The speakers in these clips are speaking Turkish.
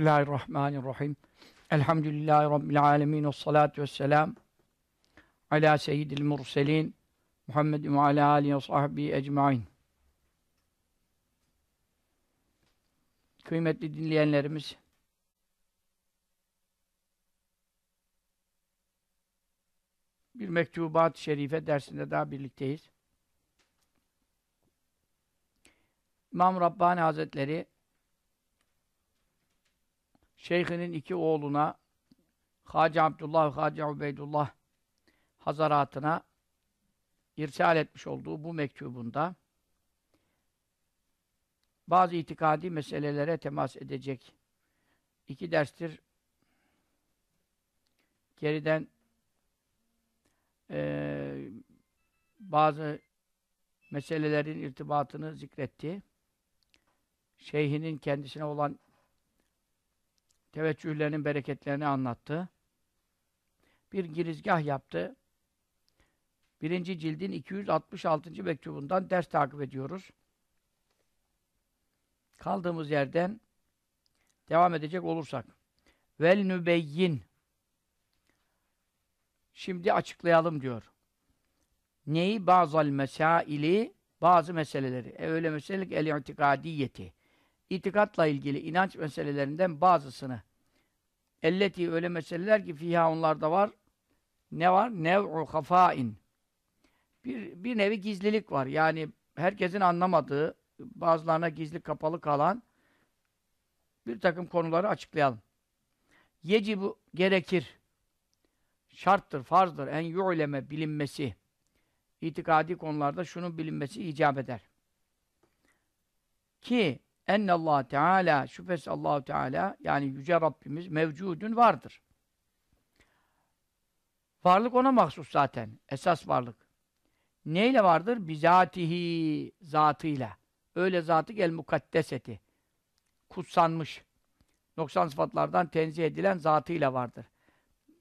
Bismillahirrahmanirrahim. Elhamdülillahi Rabbil alemin. Ve salatu vesselam. Ala seyyidil murselin. Muhammedin ve ala alihi ve sahbihi ecmain. Kıymetli dinleyenlerimiz, bir mektubat-ı şerife dersinde daha birlikteyiz. İmam Rabbani Hazretleri Şeyhinin iki oğluna Hacı Abdullah ve Hacı Ubeydullah Hazaratına irsal etmiş olduğu bu mektubunda bazı itikadi meselelere temas edecek iki derstir geriden e, bazı meselelerin irtibatını zikretti. Şeyhinin kendisine olan teveccühlerinin bereketlerini anlattı. Bir girizgah yaptı. Birinci cildin 266. mektubundan ders takip ediyoruz. Kaldığımız yerden devam edecek olursak. Vel nübeyyin Şimdi açıklayalım diyor. Neyi? Bazal mesaili bazı meseleleri. E öyle meselelik el-i'tikadiyeti. İtikatla ilgili inanç meselelerinden bazısını. Elleti öyle meseleler ki fiha onlarda var. Ne var? Nev'u hafain. Bir, bir nevi gizlilik var. Yani herkesin anlamadığı, bazılarına gizli kapalı kalan bir takım konuları açıklayalım. Yecibu gerekir. Şarttır, farzdır. En yu'leme bilinmesi. İtikadi konularda şunun bilinmesi icap eder. Ki ennallahu teala şüphesiz Allahu Teala yani yüce Rabbimiz mevcudun vardır. Varlık ona mahsus zaten. Esas varlık. Neyle vardır? Bizatihi zatıyla. Öyle zatı gel mukaddeseti. Kutsanmış. Noksan sıfatlardan tenzih edilen zatıyla vardır.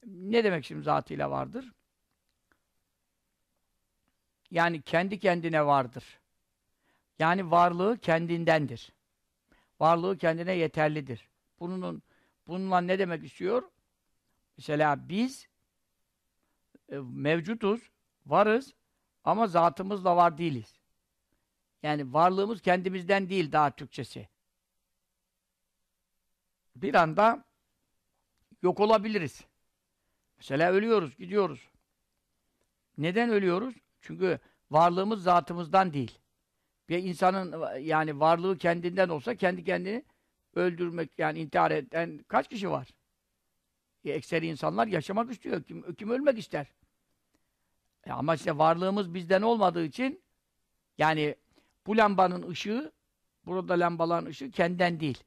Ne demek şimdi zatıyla vardır? Yani kendi kendine vardır. Yani varlığı kendindendir. Varlığı kendine yeterlidir. Bunun bununla ne demek istiyor? Mesela biz e, mevcutuz, varız ama zatımızla var değiliz. Yani varlığımız kendimizden değil daha Türkçesi. Bir anda yok olabiliriz. Mesela ölüyoruz, gidiyoruz. Neden ölüyoruz? Çünkü varlığımız zatımızdan değil. Bir insanın yani varlığı kendinden olsa kendi kendini öldürmek yani intihar eden kaç kişi var? E, ekseri insanlar yaşamak istiyor. Kim, kim ölmek ister? E, ama işte varlığımız bizden olmadığı için yani bu lambanın ışığı burada lambaların ışığı kendinden değil.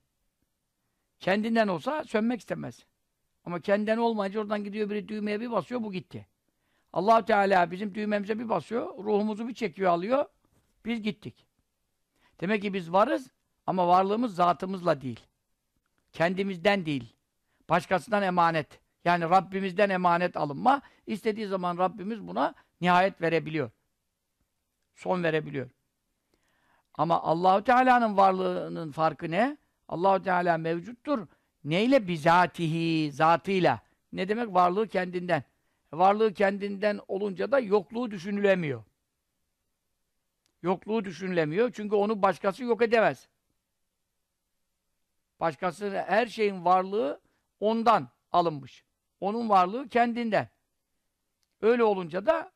Kendinden olsa sönmek istemez. Ama kendinden olmayınca oradan gidiyor biri düğmeye bir basıyor bu gitti. allah Teala bizim düğmemize bir basıyor, ruhumuzu bir çekiyor alıyor, biz gittik. Demek ki biz varız ama varlığımız zatımızla değil. Kendimizden değil. Başkasından emanet. Yani Rabbimizden emanet alınma. İstediği zaman Rabbimiz buna nihayet verebiliyor. Son verebiliyor. Ama Allahu Teala'nın varlığının farkı ne? Allahu Teala mevcuttur. Neyle? Bizatihi, zatıyla. Ne demek? Varlığı kendinden. Varlığı kendinden olunca da yokluğu düşünülemiyor. Yokluğu düşünülemiyor. Çünkü onu başkası yok edemez. Başkası, her şeyin varlığı ondan alınmış. Onun varlığı kendinden. Öyle olunca da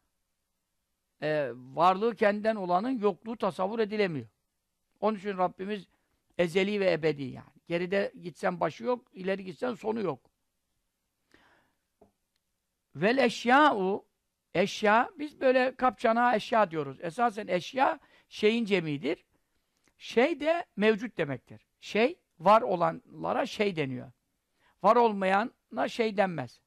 e, varlığı kendinden olanın yokluğu tasavvur edilemiyor. Onun için Rabbimiz ezeli ve ebedi yani. Geride gitsen başı yok, ileri gitsen sonu yok. Vel eşya'u Eşya, biz böyle kapçana eşya diyoruz. Esasen eşya şeyin cemidir. Şey de mevcut demektir. Şey, var olanlara şey deniyor. Var olmayana şey denmez.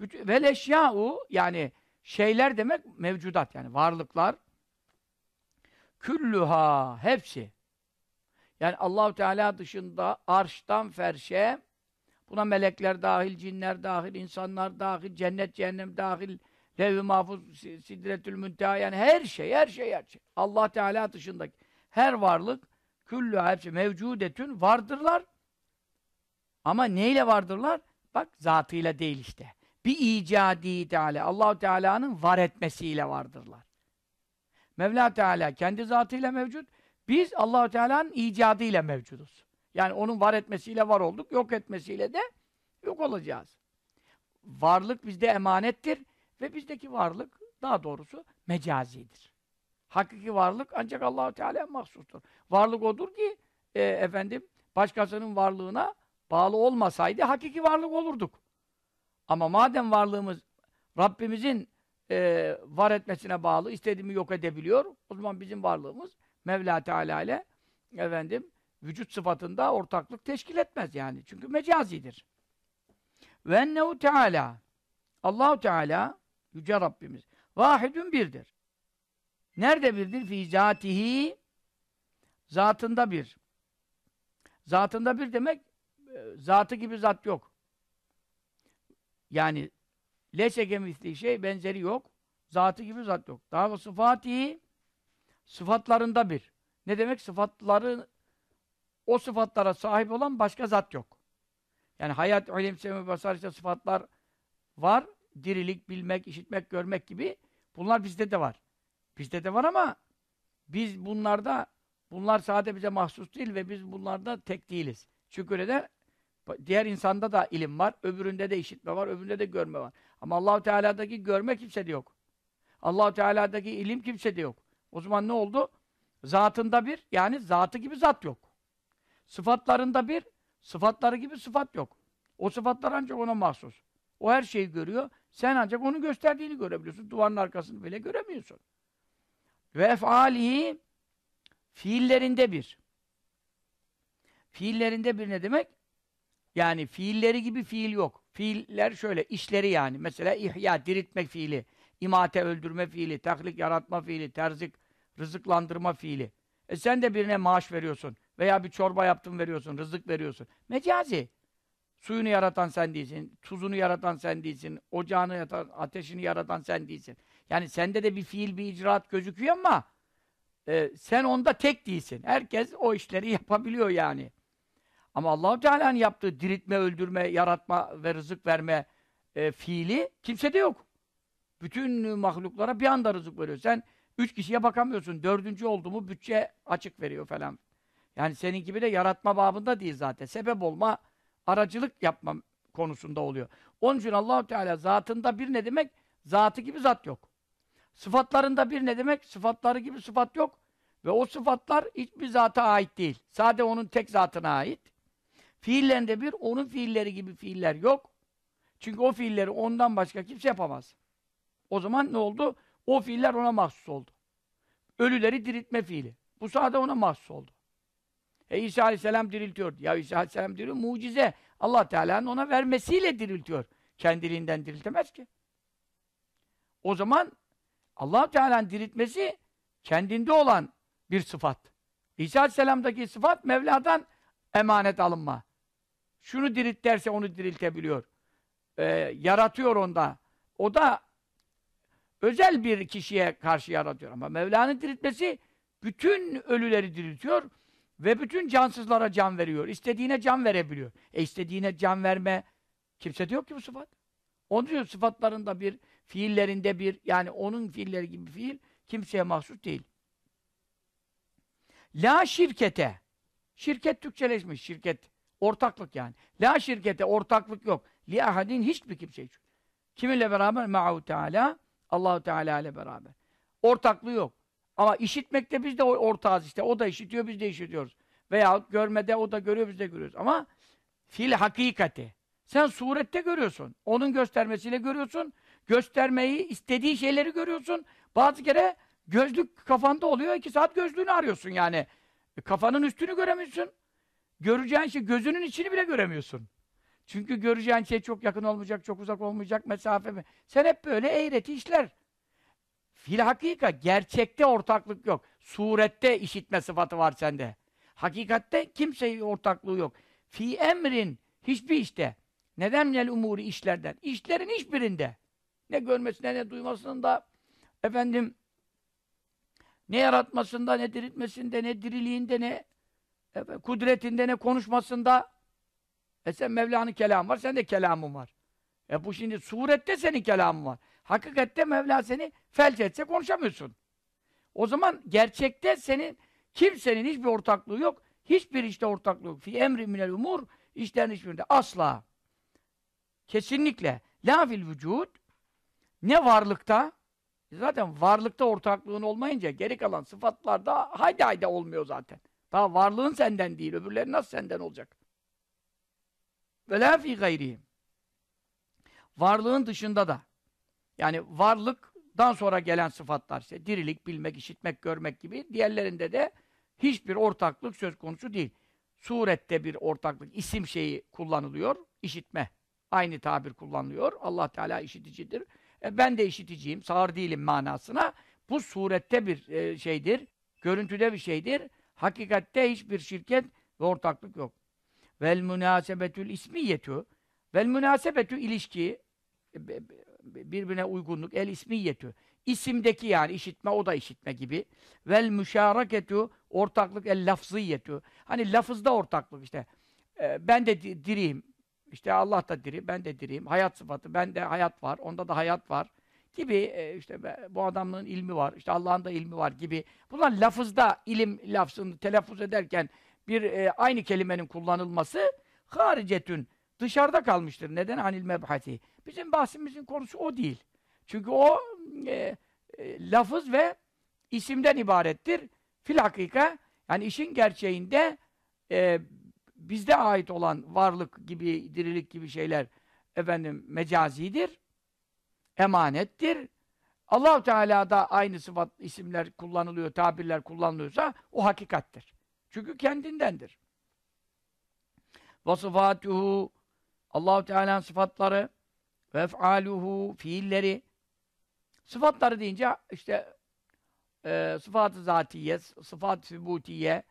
Vel eşya'u yani şeyler demek mevcudat yani varlıklar. Küllüha hepsi. Yani Allahu Teala dışında arştan ferşe buna melekler dahil, cinler dahil, insanlar dahil, cennet cehennem dahil, Levh-i Mahfuz, Sidretül Münteha yani her şey, her şey, her şey. Allah Teala dışındaki her varlık küllü hepsi mevcudetün vardırlar. Ama neyle vardırlar? Bak zatıyla değil işte. Bir icadi Teala, Allahu Teala'nın var etmesiyle vardırlar. Mevla Teala kendi zatıyla mevcut. Biz Allahu Teala'nın icadıyla mevcuduz. Yani onun var etmesiyle var olduk, yok etmesiyle de yok olacağız. Varlık bizde emanettir ve bizdeki varlık daha doğrusu mecazidir. Hakiki varlık ancak Allahu Teala'ya mahsustur. Varlık odur ki e, efendim başkasının varlığına bağlı olmasaydı hakiki varlık olurduk. Ama madem varlığımız Rabbimizin e, var etmesine bağlı, istediğimi yok edebiliyor, o zaman bizim varlığımız Mevla Teala ile efendim vücut sıfatında ortaklık teşkil etmez yani. Çünkü mecazidir. Ve ennehu Teala Allahu Teala yüce Rabbimiz vahidun birdir. Nerede birdir? Fi zatihi zatında bir. Zatında bir demek e, zatı gibi zat yok. Yani leşeke misli şey benzeri yok. Zatı gibi zat yok. Daha ve sıfatihi sıfatlarında bir. Ne demek? Sıfatları o sıfatlara sahip olan başka zat yok. Yani hayat, ilim, sevme, basar işte sıfatlar var. Dirilik, bilmek, işitmek, görmek gibi. Bunlar bizde de var. Bizde de var ama biz bunlarda bunlar sadece bize mahsus değil ve biz bunlarda tek değiliz. Öyle de diğer insanda da ilim var, öbüründe de işitme var, öbüründe de görme var. Ama Allahu Teala'daki görme kimsede yok. Allahu Teala'daki ilim kimsede yok. O zaman ne oldu? Zatında bir, yani zatı gibi zat yok. Sıfatlarında bir, sıfatları gibi sıfat yok. O sıfatlar ancak ona mahsus. O her şeyi görüyor. Sen ancak onun gösterdiğini görebiliyorsun. Duvarın arkasını bile göremiyorsun. Ve efalihi fiillerinde bir. Fiillerinde bir ne demek? Yani fiilleri gibi fiil yok. Fiiller şöyle, işleri yani. Mesela ihya, diriltmek fiili, imate, öldürme fiili, taklik, yaratma fiili, terzik, rızıklandırma fiili. E sen de birine maaş veriyorsun. Veya bir çorba yaptın veriyorsun, rızık veriyorsun. Mecazi. Suyunu yaratan sen değilsin, tuzunu yaratan sen değilsin, ocağını yaratan, ateşini yaratan sen değilsin. Yani sende de bir fiil, bir icraat gözüküyor ama e, sen onda tek değilsin. Herkes o işleri yapabiliyor yani. Ama Allahu Teala'nın yaptığı diriltme, öldürme, yaratma ve rızık verme e, fiili kimsede yok. Bütün mahluklara bir anda rızık veriyor. Sen üç kişiye bakamıyorsun. Dördüncü oldu mu bütçe açık veriyor falan. Yani senin gibi de yaratma babında değil zaten. Sebep olma, aracılık yapma konusunda oluyor. Onun için Allahu Teala zatında bir ne demek? Zatı gibi zat yok. Sıfatlarında bir ne demek? Sıfatları gibi sıfat yok. Ve o sıfatlar hiçbir zata ait değil. Sadece onun tek zatına ait. Fiillerinde bir, onun fiilleri gibi fiiller yok. Çünkü o fiilleri ondan başka kimse yapamaz. O zaman ne oldu? O fiiller ona mahsus oldu. Ölüleri diriltme fiili. Bu sadece ona mahsus oldu. E İsa Aleyhisselam diriltiyor. Ya İsa Aleyhisselam diyor mucize. Allah Teala'nın ona vermesiyle diriltiyor. Kendiliğinden diriltemez ki. O zaman allah Teala'nın diriltmesi kendinde olan bir sıfat. İsa Aleyhisselam'daki sıfat Mevla'dan emanet alınma. Şunu dirilt derse onu diriltebiliyor. Ee, yaratıyor onda. O da özel bir kişiye karşı yaratıyor. Ama Mevla'nın diriltmesi bütün ölüleri diriltiyor ve bütün cansızlara can veriyor. İstediğine can verebiliyor. E istediğine can verme kimsede yok ki bu sıfat. Onun için sıfatlarında bir, fiillerinde bir, yani onun fiilleri gibi fiil kimseye mahsus değil. La şirkete. Şirket Türkçeleşmiş, şirket. Ortaklık yani. La şirkete, ortaklık yok. Li ahadin hiçbir kimse için. Kiminle beraber? Ma'u Teala. Allahu Teala ile beraber. Ortaklığı yok. Ama işitmekte biz de ortağız işte. O da işitiyor, biz de işitiyoruz. Veya görmede o da görüyor, biz de görüyoruz. Ama fil hakikati. Sen surette görüyorsun. Onun göstermesiyle görüyorsun. Göstermeyi, istediği şeyleri görüyorsun. Bazı kere gözlük kafanda oluyor. iki saat gözlüğünü arıyorsun yani. E, kafanın üstünü göremiyorsun. Göreceğin şey, gözünün içini bile göremiyorsun. Çünkü göreceğin şey çok yakın olmayacak, çok uzak olmayacak mesafe mi? Sen hep böyle eğreti işler. Fil hakika, gerçekte ortaklık yok. Surette işitme sıfatı var sende. Hakikatte kimseye ortaklığı yok. Fi emrin, hiçbir işte. Neden minel umuri işlerden? İşlerin hiçbirinde. Ne görmesinde, ne duymasında, efendim, ne yaratmasında, ne diriltmesinde, ne diriliğinde, ne efendim, kudretinde, ne konuşmasında. E sen Mevla'nın kelamı var, sen de kelamın var. E bu şimdi surette senin kelamın var. Hakikatte Mevla seni felç etse konuşamıyorsun. O zaman gerçekte senin kimsenin hiçbir ortaklığı yok. Hiçbir işte ortaklığı yok. Fi emri minel umur işlerin hiçbirinde. Asla. Kesinlikle. La fil vücud ne varlıkta zaten varlıkta ortaklığın olmayınca geri kalan sıfatlarda haydi haydi olmuyor zaten. Daha varlığın senden değil. Öbürleri nasıl senden olacak? Ve la fi gayri. Varlığın dışında da. Yani varlıktan sonra gelen sıfatlar işte dirilik, bilmek, işitmek, görmek gibi diğerlerinde de hiçbir ortaklık söz konusu değil. Surette bir ortaklık, isim şeyi kullanılıyor, işitme. Aynı tabir kullanılıyor. Allah Teala işiticidir. E ben de işiticiyim, sağır değilim manasına. Bu surette bir e, şeydir, görüntüde bir şeydir. Hakikatte hiçbir şirket ve ortaklık yok. Vel münasebetül ismiyetü vel münasebetü ilişki e, birbirine uygunluk el ismiyetü isimdeki yani işitme o da işitme gibi. Vel müşaraketü ortaklık el lafziyetü hani lafızda ortaklık işte. E, ben de diriyim. İşte Allah da diri ben de diriyim. Hayat sıfatı bende hayat var onda da hayat var gibi e, işte bu adamın ilmi var işte Allah'ın da ilmi var gibi. Bunlar lafızda ilim lafzını telaffuz ederken bir e, aynı kelimenin kullanılması haricetün dışarıda kalmıştır. Neden? Anil mebhati. Bizim bahsimizin konusu o değil. Çünkü o e, e, lafız ve isimden ibarettir. Fil hakika yani işin gerçeğinde e, bizde ait olan varlık gibi, dirilik gibi şeyler efendim mecazidir. Emanettir. allah Teala'da aynı sıfat isimler kullanılıyor, tabirler kullanılıyorsa o hakikattir. Çünkü kendindendir. Vasıfatuhu Allahu Teala'nın sıfatları ve ef'aluhu fiilleri sıfatları deyince işte e, sıfat-ı zatiye, sıfat-ı sübutiye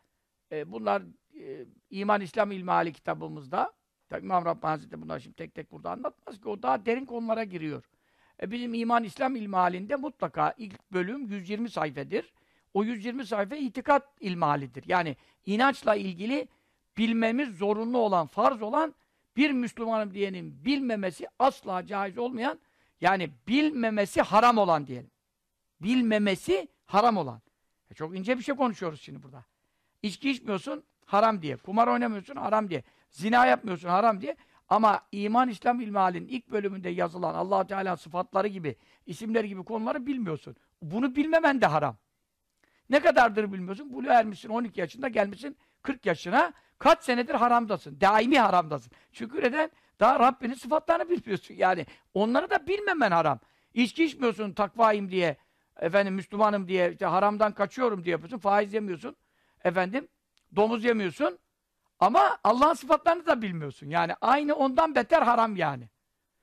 e, bunlar e, İman İslam İlmihali kitabımızda tabi İmam Rabbani Hazretleri bunları şimdi tek tek burada anlatmaz ki o daha derin konulara giriyor. E, bizim İman İslam İlmihalinde mutlaka ilk bölüm 120 sayfedir. O 120 sayfa itikat ilmihalidir. Yani inançla ilgili bilmemiz zorunlu olan, farz olan bir Müslümanım diyenin bilmemesi asla caiz olmayan, yani bilmemesi haram olan diyelim. Bilmemesi haram olan. E çok ince bir şey konuşuyoruz şimdi burada. İçki içmiyorsun, haram diye. Kumar oynamıyorsun, haram diye. Zina yapmıyorsun, haram diye. Ama iman İslam ilmihalinin ilk bölümünde yazılan allah Teala sıfatları gibi, isimleri gibi konuları bilmiyorsun. Bunu bilmemen de haram. Ne kadardır bilmiyorsun? Bulu ermişsin 12 yaşında, gelmişsin 40 yaşına. Kaç senedir haramdasın. Daimi haramdasın. Çünkü neden? Daha Rabbinin sıfatlarını bilmiyorsun. Yani onları da bilmemen haram. İçki içmiyorsun takvayım diye, efendim Müslümanım diye, işte haramdan kaçıyorum diye yapıyorsun. Faiz yemiyorsun. Efendim, domuz yemiyorsun. Ama Allah'ın sıfatlarını da bilmiyorsun. Yani aynı ondan beter haram yani.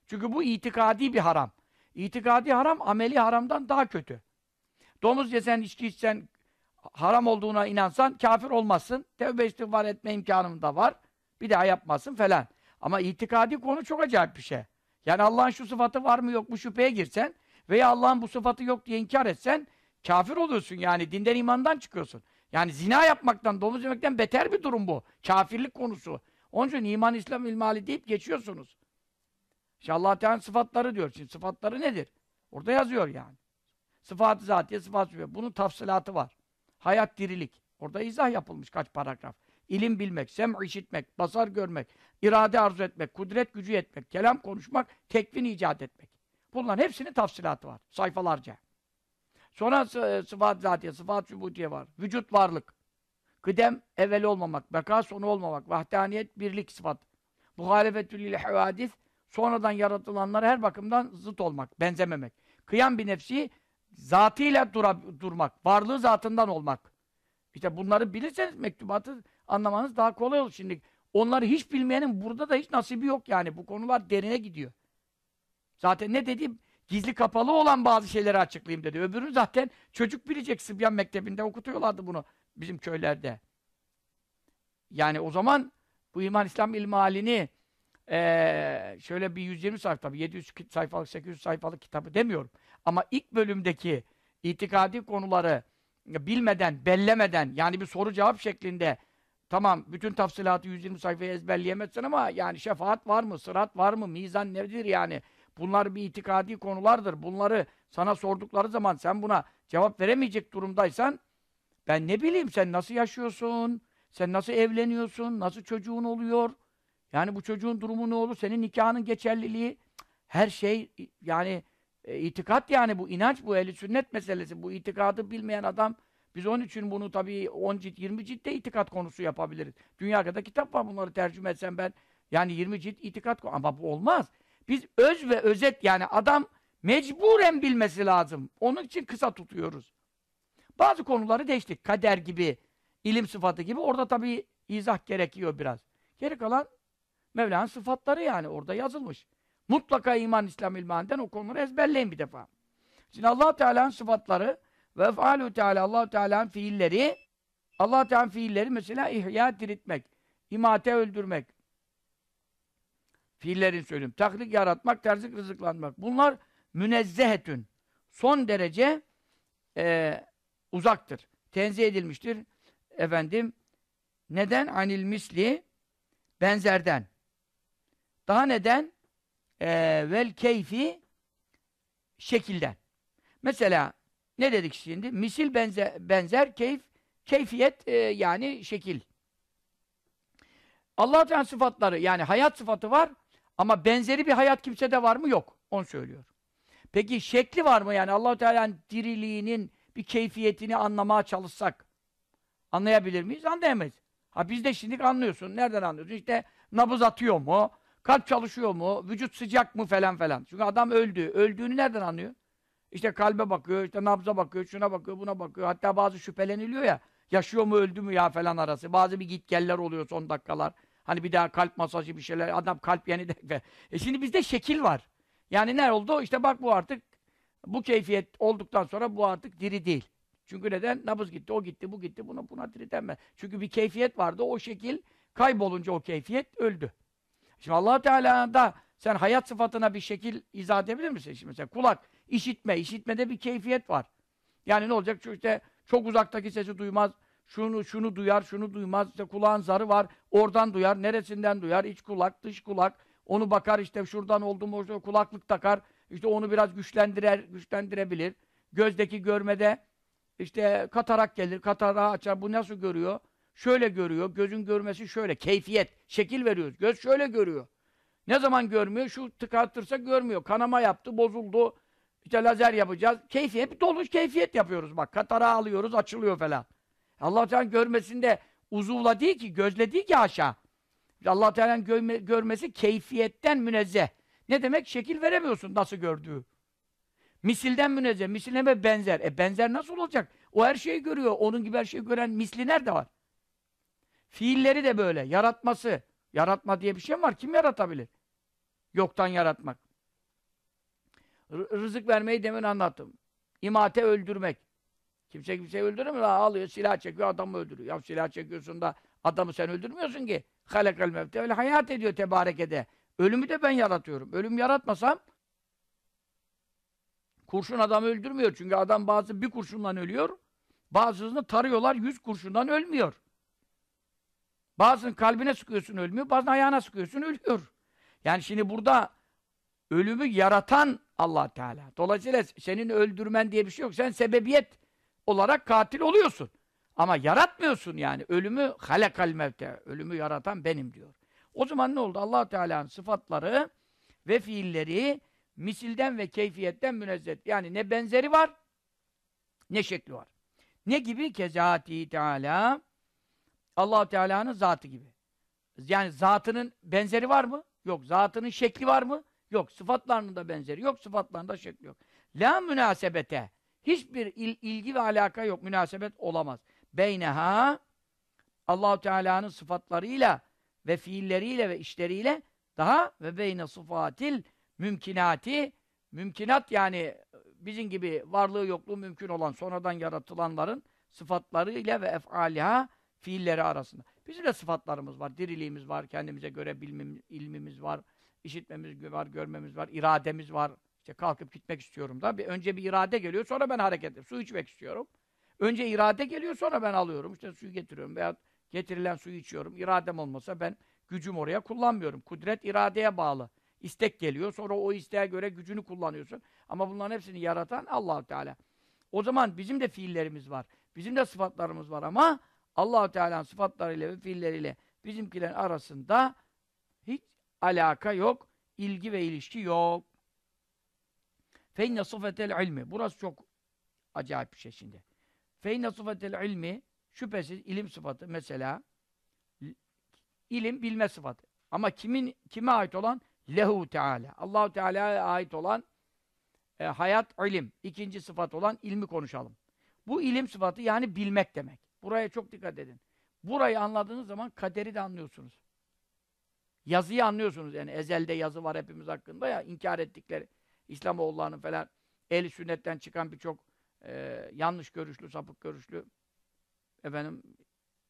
Çünkü bu itikadi bir haram. İtikadi haram, ameli haramdan daha kötü. Domuz yesen, içki içsen, haram olduğuna inansan kafir olmazsın. Tevbe istiğfar etme imkanım da var. Bir daha yapmasın falan. Ama itikadi konu çok acayip bir şey. Yani Allah'ın şu sıfatı var mı yok mu şüpheye girsen veya Allah'ın bu sıfatı yok diye inkar etsen kafir oluyorsun yani dinden imandan çıkıyorsun. Yani zina yapmaktan, domuz yemekten beter bir durum bu. Kafirlik konusu. Onun için iman, İslam, ilmali deyip geçiyorsunuz. İşte allah Teala sıfatları diyor. Şimdi sıfatları nedir? Orada yazıyor yani. Sıfat-ı zatiye, sıfat-ı Bunun tafsilatı var. Hayat, dirilik. Orada izah yapılmış kaç paragraf. İlim bilmek, sem işitmek, basar görmek, irade arzu etmek, kudret gücü etmek, kelam konuşmak, tekvin icat etmek. Bunların hepsinin tafsilatı var. Sayfalarca. Sonra sıfat zatiye, sıfat sübutiye var. Vücut varlık. Kıdem evvel olmamak, beka sonu olmamak, vahdaniyet birlik sıfat. Muhalefetül lil havadis sonradan yaratılanlara her bakımdan zıt olmak, benzememek. Kıyam bir nefsi zatıyla dura, durmak, varlığı zatından olmak. İşte bunları bilirseniz mektubatı anlamanız daha kolay olur. Şimdi onları hiç bilmeyenin burada da hiç nasibi yok yani. Bu konular derine gidiyor. Zaten ne dedim? Gizli kapalı olan bazı şeyleri açıklayayım dedi. Öbürünü zaten çocuk bilecek Sıbyan Mektebi'nde okutuyorlardı bunu bizim köylerde. Yani o zaman bu iman İslam ilmi halini şöyle bir 120 sayfa tabii 700 sayfalık 800 sayfalık kitabı demiyorum. Ama ilk bölümdeki itikadi konuları bilmeden, bellemeden yani bir soru cevap şeklinde Tamam, bütün tafsilatı 120 sayfayı ezberleyemezsin ama yani şefaat var mı, sırat var mı, mizan nedir yani? Bunlar bir itikadi konulardır. Bunları sana sordukları zaman sen buna cevap veremeyecek durumdaysan ben ne bileyim sen nasıl yaşıyorsun? Sen nasıl evleniyorsun? Nasıl çocuğun oluyor? Yani bu çocuğun durumu ne olur? Senin nikahının geçerliliği her şey yani e, itikat yani bu inanç bu ehli sünnet meselesi. Bu itikadı bilmeyen adam biz onun için bunu tabii 10 cilt 20 ciltte itikat konusu yapabiliriz. Dünya kadar kitap var bunları tercüme etsem ben yani 20 cilt itikat ama bu olmaz. Biz öz ve özet yani adam mecburen bilmesi lazım. Onun için kısa tutuyoruz. Bazı konuları değiştik. Kader gibi, ilim sıfatı gibi. Orada tabii izah gerekiyor biraz. Geri kalan Mevla'nın sıfatları yani orada yazılmış. Mutlaka iman İslam ilminden o konuları ezberleyin bir defa. Şimdi allah Teala'nın sıfatları ve ef'alü Teala allah Teala'nın fiilleri allah Teala'nın fiilleri mesela ihya diriltmek, imate öldürmek, fiillerin söyleyeyim. Taklik yaratmak, terzik rızıklanmak. Bunlar münezzehetün. Son derece e, uzaktır. Tenzih edilmiştir. Efendim neden? Anil misli benzerden. Daha neden? E, vel keyfi şekilden. Mesela ne dedik şimdi? Misil benzer, benzer keyif, keyfiyet e, yani şekil. Allah Teala sıfatları yani hayat sıfatı var ama benzeri bir hayat kimsede var mı? Yok. Onu söylüyor. Peki şekli var mı yani Allah Teala'nın diriliğinin bir keyfiyetini anlamaya çalışsak anlayabilir miyiz? Anlayamayız. Ha biz de şimdi anlıyorsun. Nereden anlıyorsun? İşte nabız atıyor mu? Kalp çalışıyor mu? Vücut sıcak mı falan falan. Çünkü adam öldü. Öldüğünü nereden anlıyor? İşte kalbe bakıyor, işte nabza bakıyor, şuna bakıyor, buna bakıyor. Hatta bazı şüpheleniliyor ya. Yaşıyor mu, öldü mü ya falan arası. Bazı bir git geller oluyor son dakikalar. Hani bir daha kalp masajı bir şeyler. Adam kalp yeni de. E şimdi bizde şekil var. Yani ne oldu? İşte bak bu artık bu keyfiyet olduktan sonra bu artık diri değil. Çünkü neden? Nabız gitti, o gitti, bu gitti, buna buna diri denmez. Çünkü bir keyfiyet vardı, o şekil kaybolunca o keyfiyet öldü. Şimdi allah Teala'da sen hayat sıfatına bir şekil izah edebilir misin? Şimdi mesela kulak, işitme, işitmede bir keyfiyet var. Yani ne olacak? Şu işte çok uzaktaki sesi duymaz, şunu şunu duyar, şunu duymaz. İşte kulağın zarı var, oradan duyar, neresinden duyar? İç kulak, dış kulak. Onu bakar işte şuradan oldu mu kulaklık takar. İşte onu biraz güçlendirer, güçlendirebilir. Gözdeki görmede işte katarak gelir, katarağı açar. Bu nasıl görüyor? Şöyle görüyor. Gözün görmesi şöyle. Keyfiyet. Şekil veriyoruz. Göz şöyle görüyor. Ne zaman görmüyor? Şu tıkartırsa görmüyor. Kanama yaptı, bozuldu. İşte lazer yapacağız. Keyfiyet, dolu keyfiyet yapıyoruz bak. Katarağı alıyoruz, açılıyor falan. Allah Teala görmesinde uzuvla değil ki, gözle değil ki aşağı. Allah Teala'nın görmesi keyfiyetten münezzeh. Ne demek? Şekil veremiyorsun nasıl gördüğü. Misilden münezzeh. Misileme benzer. E benzer nasıl olacak? O her şeyi görüyor. Onun gibi her şeyi gören misli nerede var? Fiilleri de böyle. Yaratması. Yaratma diye bir şey mi var? Kim yaratabilir? Yoktan yaratmak. R rızık vermeyi demin anlattım. İmate öldürmek. Kimse kimseyi öldürmüyor. Alıyor, silah çekiyor, adamı öldürüyor. Ya silah çekiyorsun da adamı sen öldürmüyorsun ki. Halekal mevte. Öyle hayat ediyor tebarekede. Ölümü de ben yaratıyorum. Ölüm yaratmasam kurşun adamı öldürmüyor. Çünkü adam bazı bir kurşundan ölüyor. Bazısını tarıyorlar yüz kurşundan ölmüyor. Bazısını kalbine sıkıyorsun ölmüyor. Bazısını ayağına sıkıyorsun ölüyor. Yani şimdi burada ölümü yaratan allah Teala. Dolayısıyla senin öldürmen diye bir şey yok. Sen sebebiyet olarak katil oluyorsun. Ama yaratmıyorsun yani. Ölümü halekal mevte. Ölümü yaratan benim diyor. O zaman ne oldu? allah Teala'nın sıfatları ve fiilleri misilden ve keyfiyetten münezzeh. Yani ne benzeri var ne şekli var. Ne gibi? Kezati Teala allah Teala'nın zatı gibi. Yani zatının benzeri var mı? Yok. Zatının şekli var mı? Yok. Sıfatlarının da benzeri yok. Sıfatlarının şekli yok. La münasebete. Hiçbir il, ilgi ve alaka yok. Münasebet olamaz. Beyneha Allahu Teala'nın sıfatlarıyla ve fiilleriyle ve işleriyle daha ve beyne sıfatil mümkinati mümkinat yani bizim gibi varlığı yokluğu mümkün olan sonradan yaratılanların sıfatlarıyla ve efaliha fiilleri arasında. Bizim de sıfatlarımız var, diriliğimiz var, kendimize göre bilmim, ilmimiz var, işitmemiz var, görmemiz var, irademiz var. İşte kalkıp gitmek istiyorum da. Bir, önce bir irade geliyor, sonra ben hareket ediyorum. Su içmek istiyorum. Önce irade geliyor, sonra ben alıyorum. İşte suyu getiriyorum veya Getirilen suyu içiyorum. İradem olmasa ben gücüm oraya kullanmıyorum. Kudret iradeye bağlı. İstek geliyor. Sonra o isteğe göre gücünü kullanıyorsun. Ama bunların hepsini yaratan Allahu Teala. O zaman bizim de fiillerimiz var. Bizim de sıfatlarımız var ama Allahu Teala'nın sıfatlarıyla ve fiilleriyle bizimkilerin arasında hiç alaka yok. ilgi ve ilişki yok. Feyne sıfetel ilmi. Burası çok acayip bir şey şimdi. Feyne sıfetel ilmi şüphesiz ilim sıfatı mesela ilim bilme sıfatı. Ama kimin kime ait olan? Lehu Teala. Allahu Teala'ya ait olan e, hayat ilim. İkinci sıfat olan ilmi konuşalım. Bu ilim sıfatı yani bilmek demek. Buraya çok dikkat edin. Burayı anladığınız zaman kaderi de anlıyorsunuz. Yazıyı anlıyorsunuz. Yani ezelde yazı var hepimiz hakkında ya inkar ettikleri İslamoğullarının falan el sünnetten çıkan birçok e, yanlış görüşlü, sapık görüşlü efendim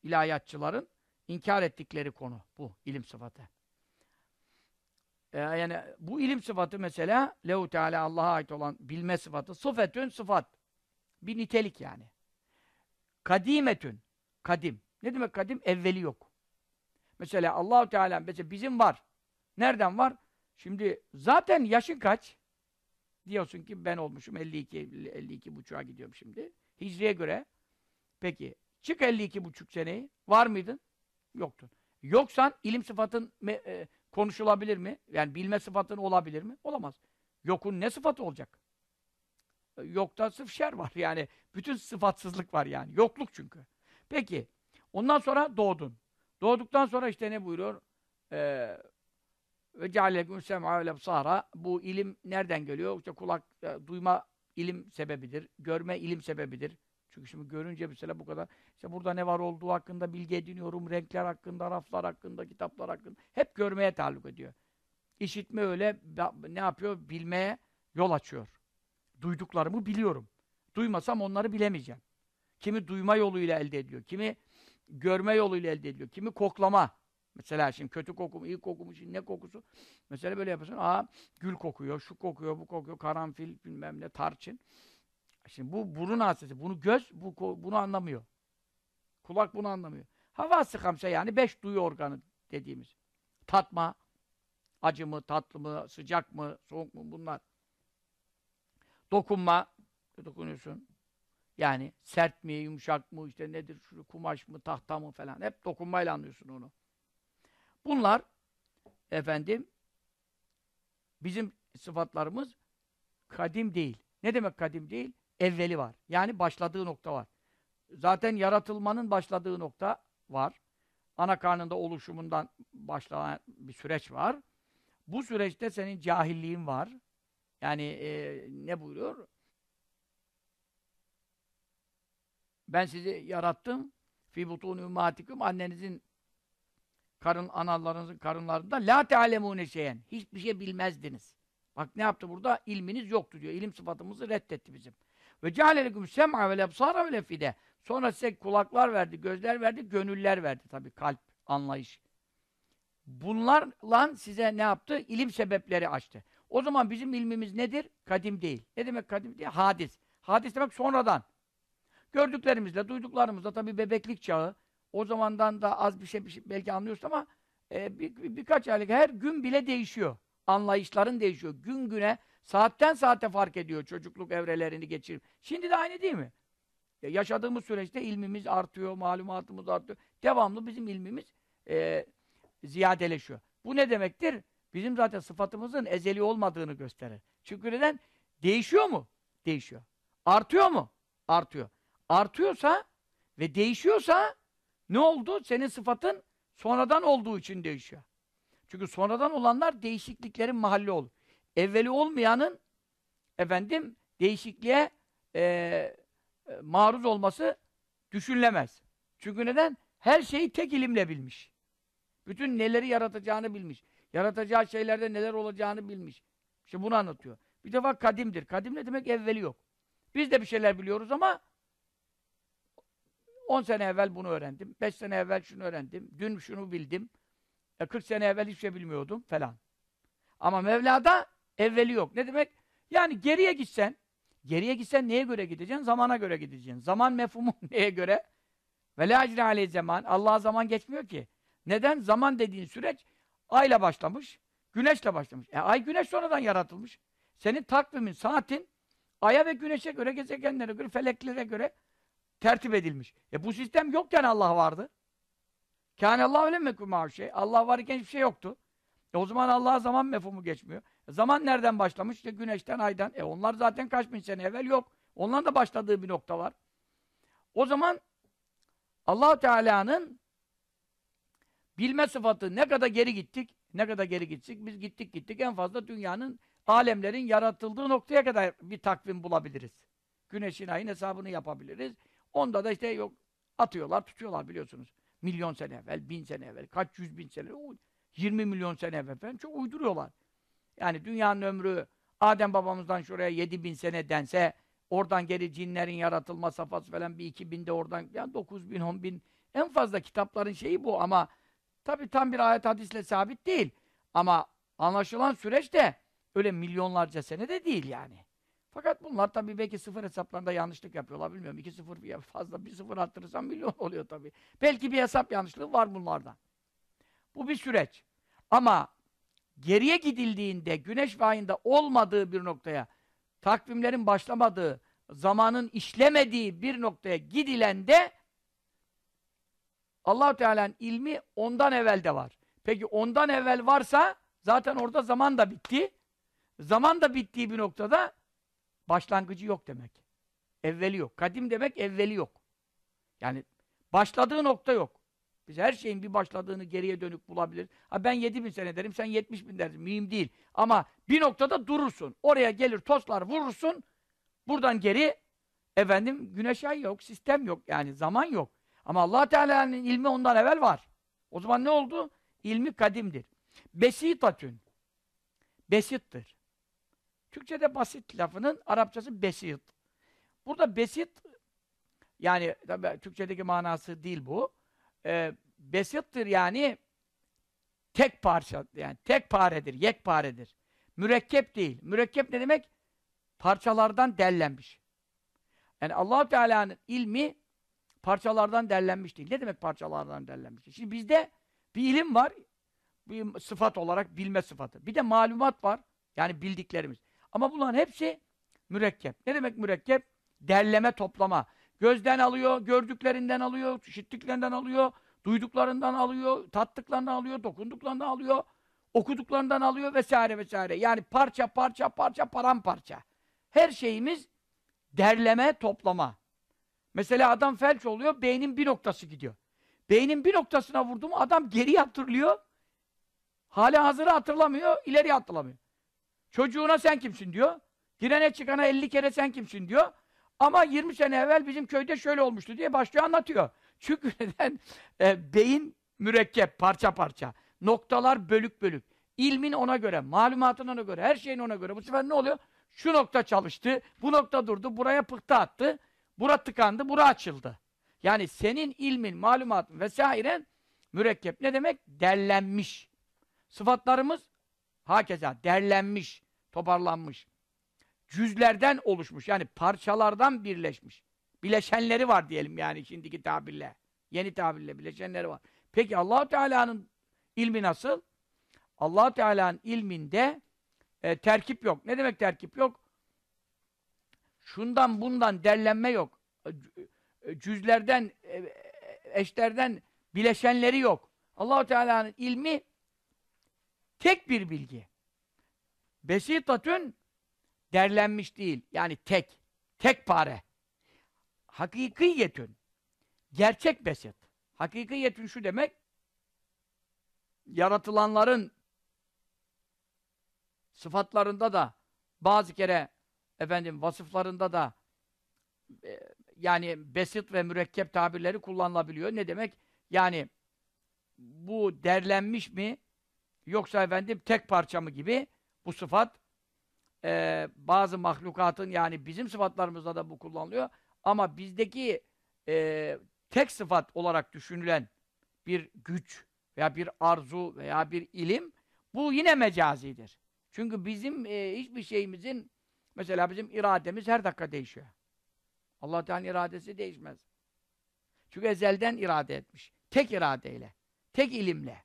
ilahiyatçıların inkar ettikleri konu bu ilim sıfatı. Ee, yani bu ilim sıfatı mesela Lehu Teala Allah'a ait olan bilme sıfatı sıfetün sıfat. Bir nitelik yani. Kadimetün kadim. Ne demek kadim? Evveli yok. Mesela Allahu Teala mesela bizim var. Nereden var? Şimdi zaten yaşın kaç? Diyorsun ki ben olmuşum 52 52 buçuğa gidiyorum şimdi. Hicriye göre. Peki çık 52 buçuk seneyi. Var mıydın? Yoktun. Yoksan ilim sıfatın e, konuşulabilir mi? Yani bilme sıfatın olabilir mi? Olamaz. Yokun ne sıfatı olacak? Yokta sırf şer var yani. Bütün sıfatsızlık var yani. Yokluk çünkü. Peki. Ondan sonra doğdun. Doğduktan sonra işte ne buyuruyor? Ee, ve cealeküm sem'a ve lebsara. Bu ilim nereden geliyor? İşte kulak, e, duyma ilim sebebidir. Görme ilim sebebidir. Çünkü şimdi görünce mesela bu kadar, işte burada ne var olduğu hakkında bilgi ediniyorum, renkler hakkında, raflar hakkında, kitaplar hakkında. Hep görmeye taalluk ediyor. İşitme öyle, ne yapıyor? Bilmeye yol açıyor. Duyduklarımı biliyorum. Duymasam onları bilemeyeceğim. Kimi duyma yoluyla elde ediyor, kimi görme yoluyla elde ediyor, kimi koklama. Mesela şimdi kötü koku mu, iyi koku mu, şimdi ne kokusu? Mesela böyle yapıyorsun, aa gül kokuyor, şu kokuyor, bu kokuyor, karanfil, bilmem ne, tarçın. Şimdi bu burun hasreti, bunu göz bu, bunu anlamıyor. Kulak bunu anlamıyor. Hava sıkamsa yani beş duyu organı dediğimiz. Tatma, acı mı, tatlı mı, sıcak mı, soğuk mu bunlar. Dokunma, dokunuyorsun. Yani sert mi, yumuşak mı, işte nedir, şu kumaş mı, tahta mı falan. Hep dokunmayla anlıyorsun onu. Bunlar efendim bizim sıfatlarımız kadim değil. Ne demek kadim değil? evveli var. Yani başladığı nokta var. Zaten yaratılmanın başladığı nokta var. Ana karnında oluşumundan başlayan bir süreç var. Bu süreçte senin cahilliğin var. Yani e, ne buyuruyor? Ben sizi yarattım. Fi butun ümmatikum annenizin karın analarınızın karınlarında la tealemune şeyen. Hiçbir şey bilmezdiniz. Bak ne yaptı burada? İlminiz yoktu diyor. İlim sıfatımızı reddetti bizim. Ve cealeleküm sem'a ve lebsara ve lefide. Sonra size kulaklar verdi, gözler verdi, gönüller verdi tabii kalp, anlayış. Bunlarla size ne yaptı? İlim sebepleri açtı. O zaman bizim ilmimiz nedir? Kadim değil. Ne demek kadim değil? Hadis. Hadis demek sonradan. Gördüklerimizle, duyduklarımızla tabii bebeklik çağı. O zamandan da az bir şey, bir şey belki anlıyorsun ama e, bir, bir, birkaç aylık her gün bile değişiyor. Anlayışların değişiyor. Gün güne Saatten saate fark ediyor çocukluk evrelerini geçirip. Şimdi de aynı değil mi? Ya yaşadığımız süreçte ilmimiz artıyor, malumatımız artıyor. Devamlı bizim ilmimiz e, ziyadeleşiyor. Bu ne demektir? Bizim zaten sıfatımızın ezeli olmadığını gösterir. Çünkü neden? Değişiyor mu? Değişiyor. Artıyor mu? Artıyor. Artıyorsa ve değişiyorsa ne oldu? Senin sıfatın sonradan olduğu için değişiyor. Çünkü sonradan olanlar değişikliklerin mahalli olur evveli olmayanın efendim değişikliğe e, maruz olması düşünülemez. Çünkü neden? Her şeyi tek ilimle bilmiş. Bütün neleri yaratacağını bilmiş. Yaratacağı şeylerde neler olacağını bilmiş. İşte bunu anlatıyor. Bir defa kadimdir. Kadim ne demek? Evveli yok. Biz de bir şeyler biliyoruz ama 10 sene evvel bunu öğrendim. 5 sene evvel şunu öğrendim. Dün şunu bildim. 40 e, sene evvel hiçbir şey bilmiyordum falan. Ama Mevla'da Evveli yok. Ne demek? Yani geriye gitsen, geriye gitsen neye göre gideceksin? Zamana göre gideceksin. Zaman mefhumu neye göre? Ve la zaman. Allah'a zaman geçmiyor ki. Neden? Zaman dediğin süreç ayla başlamış, güneşle başlamış. E ay güneş sonradan yaratılmış. Senin takvimin, saatin aya ve güneşe göre, gezegenlere göre, feleklere göre tertip edilmiş. E bu sistem yokken Allah vardı. Kâne Allah öyle mekûmâ şey. Allah varken hiçbir şey yoktu. E o zaman Allah'a zaman mefhumu geçmiyor. E zaman nereden başlamış? İşte güneşten, aydan. E onlar zaten kaç bin sene evvel yok. Onların da başladığı bir nokta var. O zaman allah Teala'nın bilme sıfatı ne kadar geri gittik, ne kadar geri gittik, biz gittik gittik en fazla dünyanın, alemlerin yaratıldığı noktaya kadar bir takvim bulabiliriz. Güneşin ayın hesabını yapabiliriz. Onda da işte yok atıyorlar, tutuyorlar biliyorsunuz. Milyon sene evvel, bin sene evvel, kaç yüz bin sene, 20 milyon sene evvel falan çok uyduruyorlar. Yani dünyanın ömrü Adem babamızdan şuraya 7 bin sene dense oradan geri cinlerin yaratılma safhası falan bir iki binde oradan yani 9 bin, 10 bin en fazla kitapların şeyi bu ama tabi tam bir ayet hadisle sabit değil. Ama anlaşılan süreç de öyle milyonlarca sene de değil yani. Fakat bunlar tabii belki sıfır hesaplarında yanlışlık yapıyorlar bilmiyorum. İki sıfır fazla bir sıfır arttırırsam milyon oluyor tabii. Belki bir hesap yanlışlığı var bunlardan. Bu bir süreç. Ama geriye gidildiğinde güneş ve ayında olmadığı bir noktaya takvimlerin başlamadığı, zamanın işlemediği bir noktaya gidilende allah Teala'nın ilmi ondan evvel de var. Peki ondan evvel varsa zaten orada zaman da bitti. Zaman da bittiği bir noktada başlangıcı yok demek. Evveli yok. Kadim demek evveli yok. Yani başladığı nokta yok. Biz her şeyin bir başladığını geriye dönük bulabiliriz. Ha ben 7 bin sene derim, sen 70 bin dersin. Mühim değil. Ama bir noktada durursun. Oraya gelir toslar vurursun. Buradan geri efendim güneş ay yok, sistem yok. Yani zaman yok. Ama allah Teala'nın ilmi ondan evvel var. O zaman ne oldu? İlmi kadimdir. Besitatün. Besittir. Türkçe'de basit lafının Arapçası besit. Burada besit yani tabii Türkçedeki manası değil bu. Ee, besittir yani tek parça yani tek paredir, yekparedir. Mürekkep değil. Mürekkep ne demek? Parçalardan derlenmiş. Yani allah Teala'nın ilmi parçalardan derlenmiş değil. Ne demek parçalardan derlenmiş? Şimdi bizde bir ilim var, bir sıfat olarak bilme sıfatı. Bir de malumat var, yani bildiklerimiz. Ama bunların hepsi mürekkep. Ne demek mürekkep? Derleme, toplama. Gözden alıyor, gördüklerinden alıyor, işittiklerinden alıyor, duyduklarından alıyor, tattıklarından alıyor, dokunduklarından alıyor, okuduklarından alıyor vesaire vesaire. Yani parça parça parça paramparça. Her şeyimiz derleme, toplama. Mesela adam felç oluyor, beynin bir noktası gidiyor. Beynin bir noktasına vurdu mu adam geri hatırlıyor. Hala hazırı hatırlamıyor, ileri hatırlamıyor. Çocuğuna sen kimsin diyor. Girene çıkana 50 kere sen kimsin diyor. Ama 20 sene evvel bizim köyde şöyle olmuştu diye başlıyor anlatıyor. Çünkü neden? E, beyin mürekkep, parça parça. Noktalar bölük bölük. İlmin ona göre, malumatın ona göre, her şeyin ona göre. Bu sefer ne oluyor? Şu nokta çalıştı, bu nokta durdu, buraya pıhtı attı, bura tıkandı, bura açıldı. Yani senin ilmin, malumatın vesairen mürekkep ne demek? Derlenmiş. Sıfatlarımız hakeza derlenmiş, toparlanmış. Cüzlerden oluşmuş. Yani parçalardan birleşmiş. Bileşenleri var diyelim yani şimdiki tabirle. Yeni tabirle bileşenleri var. Peki allah Teala'nın ilmi nasıl? allah Teala'nın ilminde e, terkip yok. Ne demek terkip yok? Şundan bundan derlenme yok. E, cüzlerden, e, eşlerden bileşenleri yok. allah Teala'nın ilmi tek bir bilgi. Besitatün derlenmiş değil. Yani tek. Tek pare. Hakikiyetün. Gerçek besit. Hakikiyetün şu demek yaratılanların sıfatlarında da bazı kere efendim vasıflarında da e, yani besit ve mürekkep tabirleri kullanılabiliyor. Ne demek? Yani bu derlenmiş mi yoksa efendim tek parça mı gibi bu sıfat e, bazı mahlukatın yani bizim sıfatlarımızda da bu kullanılıyor. Ama bizdeki e, tek sıfat olarak düşünülen bir güç veya bir arzu veya bir ilim bu yine mecazidir. Çünkü bizim e, hiçbir şeyimizin mesela bizim irademiz her dakika değişiyor. Allah Teala'nın iradesi değişmez. Çünkü ezelden irade etmiş. Tek iradeyle. Tek ilimle.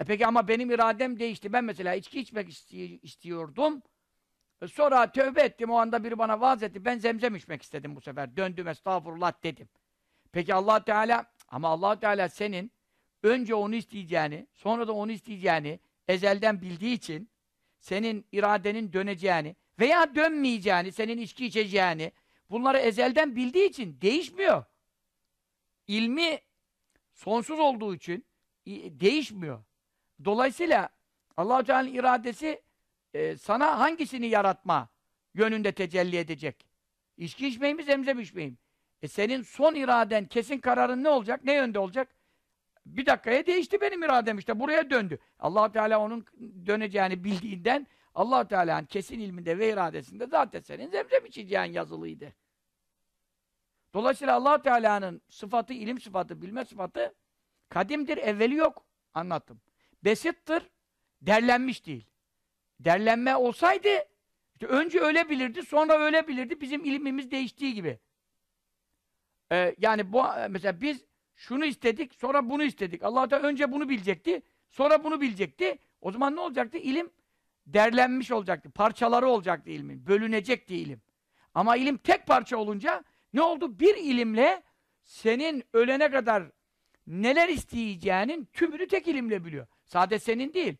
E peki ama benim iradem değişti. Ben mesela içki içmek istiyordum. E sonra tövbe ettim. O anda biri bana vaaz etti. Ben zemzem içmek istedim bu sefer. Döndüm estağfurullah dedim. Peki allah Teala ama allah Teala senin önce onu isteyeceğini, sonra da onu isteyeceğini ezelden bildiği için senin iradenin döneceğini veya dönmeyeceğini, senin içki içeceğini bunları ezelden bildiği için değişmiyor. İlmi sonsuz olduğu için değişmiyor. Dolayısıyla allah Teala'nın iradesi e, sana hangisini yaratma yönünde tecelli edecek? İçki içmeyi mi, zemzem içmeyi? E senin son iraden, kesin kararın ne olacak? Ne yönde olacak? Bir dakikaya değişti benim iradem işte. Buraya döndü. allah Teala onun döneceğini bildiğinden allah Teala'nın kesin ilminde ve iradesinde zaten senin zemzem içeceğin yazılıydı. Dolayısıyla allah Teala'nın sıfatı, ilim sıfatı, bilme sıfatı kadimdir, evveli yok. Anlattım. Besittir, derlenmiş değil. Derlenme olsaydı işte önce öyle bilirdi, sonra öyle bilirdi. Bizim ilmimiz değiştiği gibi. Ee, yani bu mesela biz şunu istedik, sonra bunu istedik. Allah da önce bunu bilecekti, sonra bunu bilecekti. O zaman ne olacaktı? İlim derlenmiş olacaktı. Parçaları olacaktı ilmin. Bölünecekti ilim. Ama ilim tek parça olunca ne oldu? Bir ilimle senin ölene kadar neler isteyeceğinin tümünü tek ilimle biliyor. Sade senin değil.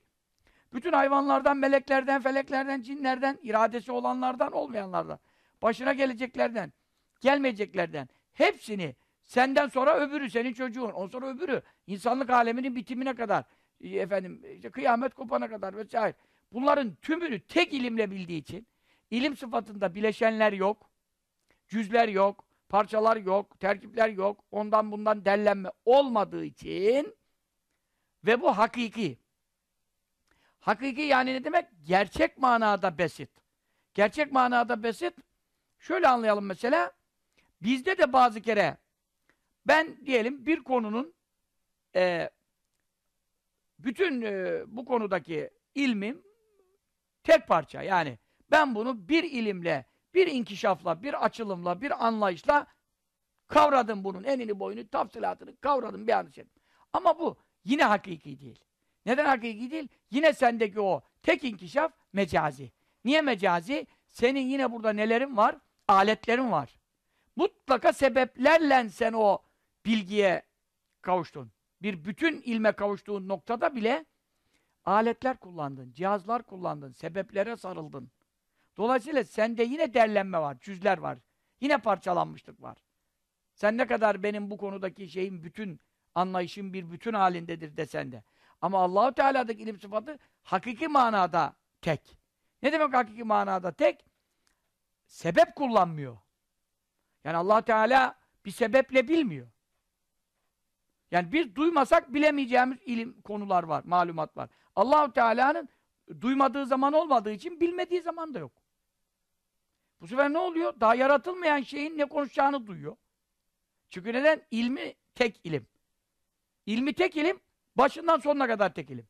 Bütün hayvanlardan, meleklerden, feleklerden, cinlerden, iradesi olanlardan, olmayanlardan, başına geleceklerden, gelmeyeceklerden, hepsini senden sonra öbürü, senin çocuğun, ondan sonra öbürü, insanlık aleminin bitimine kadar, e, efendim, işte kıyamet kopana kadar vesaire. Bunların tümünü tek ilimle bildiği için, ilim sıfatında bileşenler yok, cüzler yok, parçalar yok, terkipler yok, ondan bundan derlenme olmadığı için ve bu hakiki. Hakiki yani ne demek? Gerçek manada besit. Gerçek manada besit, şöyle anlayalım mesela, bizde de bazı kere, ben diyelim bir konunun e, bütün e, bu konudaki ilmim tek parça yani ben bunu bir ilimle bir inkişafla, bir açılımla, bir anlayışla kavradım bunun enini boyunu, tafsilatını kavradım bir anlaşılım. Ama bu yine hakiki değil. Neden hakiki değil? Yine sendeki o tek inkişaf mecazi. Niye mecazi? Senin yine burada nelerin var? Aletlerin var. Mutlaka sebeplerle sen o bilgiye kavuştun. Bir bütün ilme kavuştuğun noktada bile aletler kullandın, cihazlar kullandın, sebeplere sarıldın. Dolayısıyla sende yine derlenme var, cüzler var. Yine parçalanmışlık var. Sen ne kadar benim bu konudaki şeyim bütün anlayışım bir bütün halindedir desen de. Ama Allahu Teala'daki ilim sıfatı hakiki manada tek. Ne demek hakiki manada tek? Sebep kullanmıyor. Yani Allah Teala bir sebeple bilmiyor. Yani biz duymasak bilemeyeceğimiz ilim konular var, malumat var. Allahu Teala'nın duymadığı zaman olmadığı için bilmediği zaman da yok. Bu sefer ne oluyor? Daha yaratılmayan şeyin ne konuşacağını duyuyor. Çünkü neden? İlmi tek ilim. İlmi tek ilim, başından sonuna kadar tek ilim.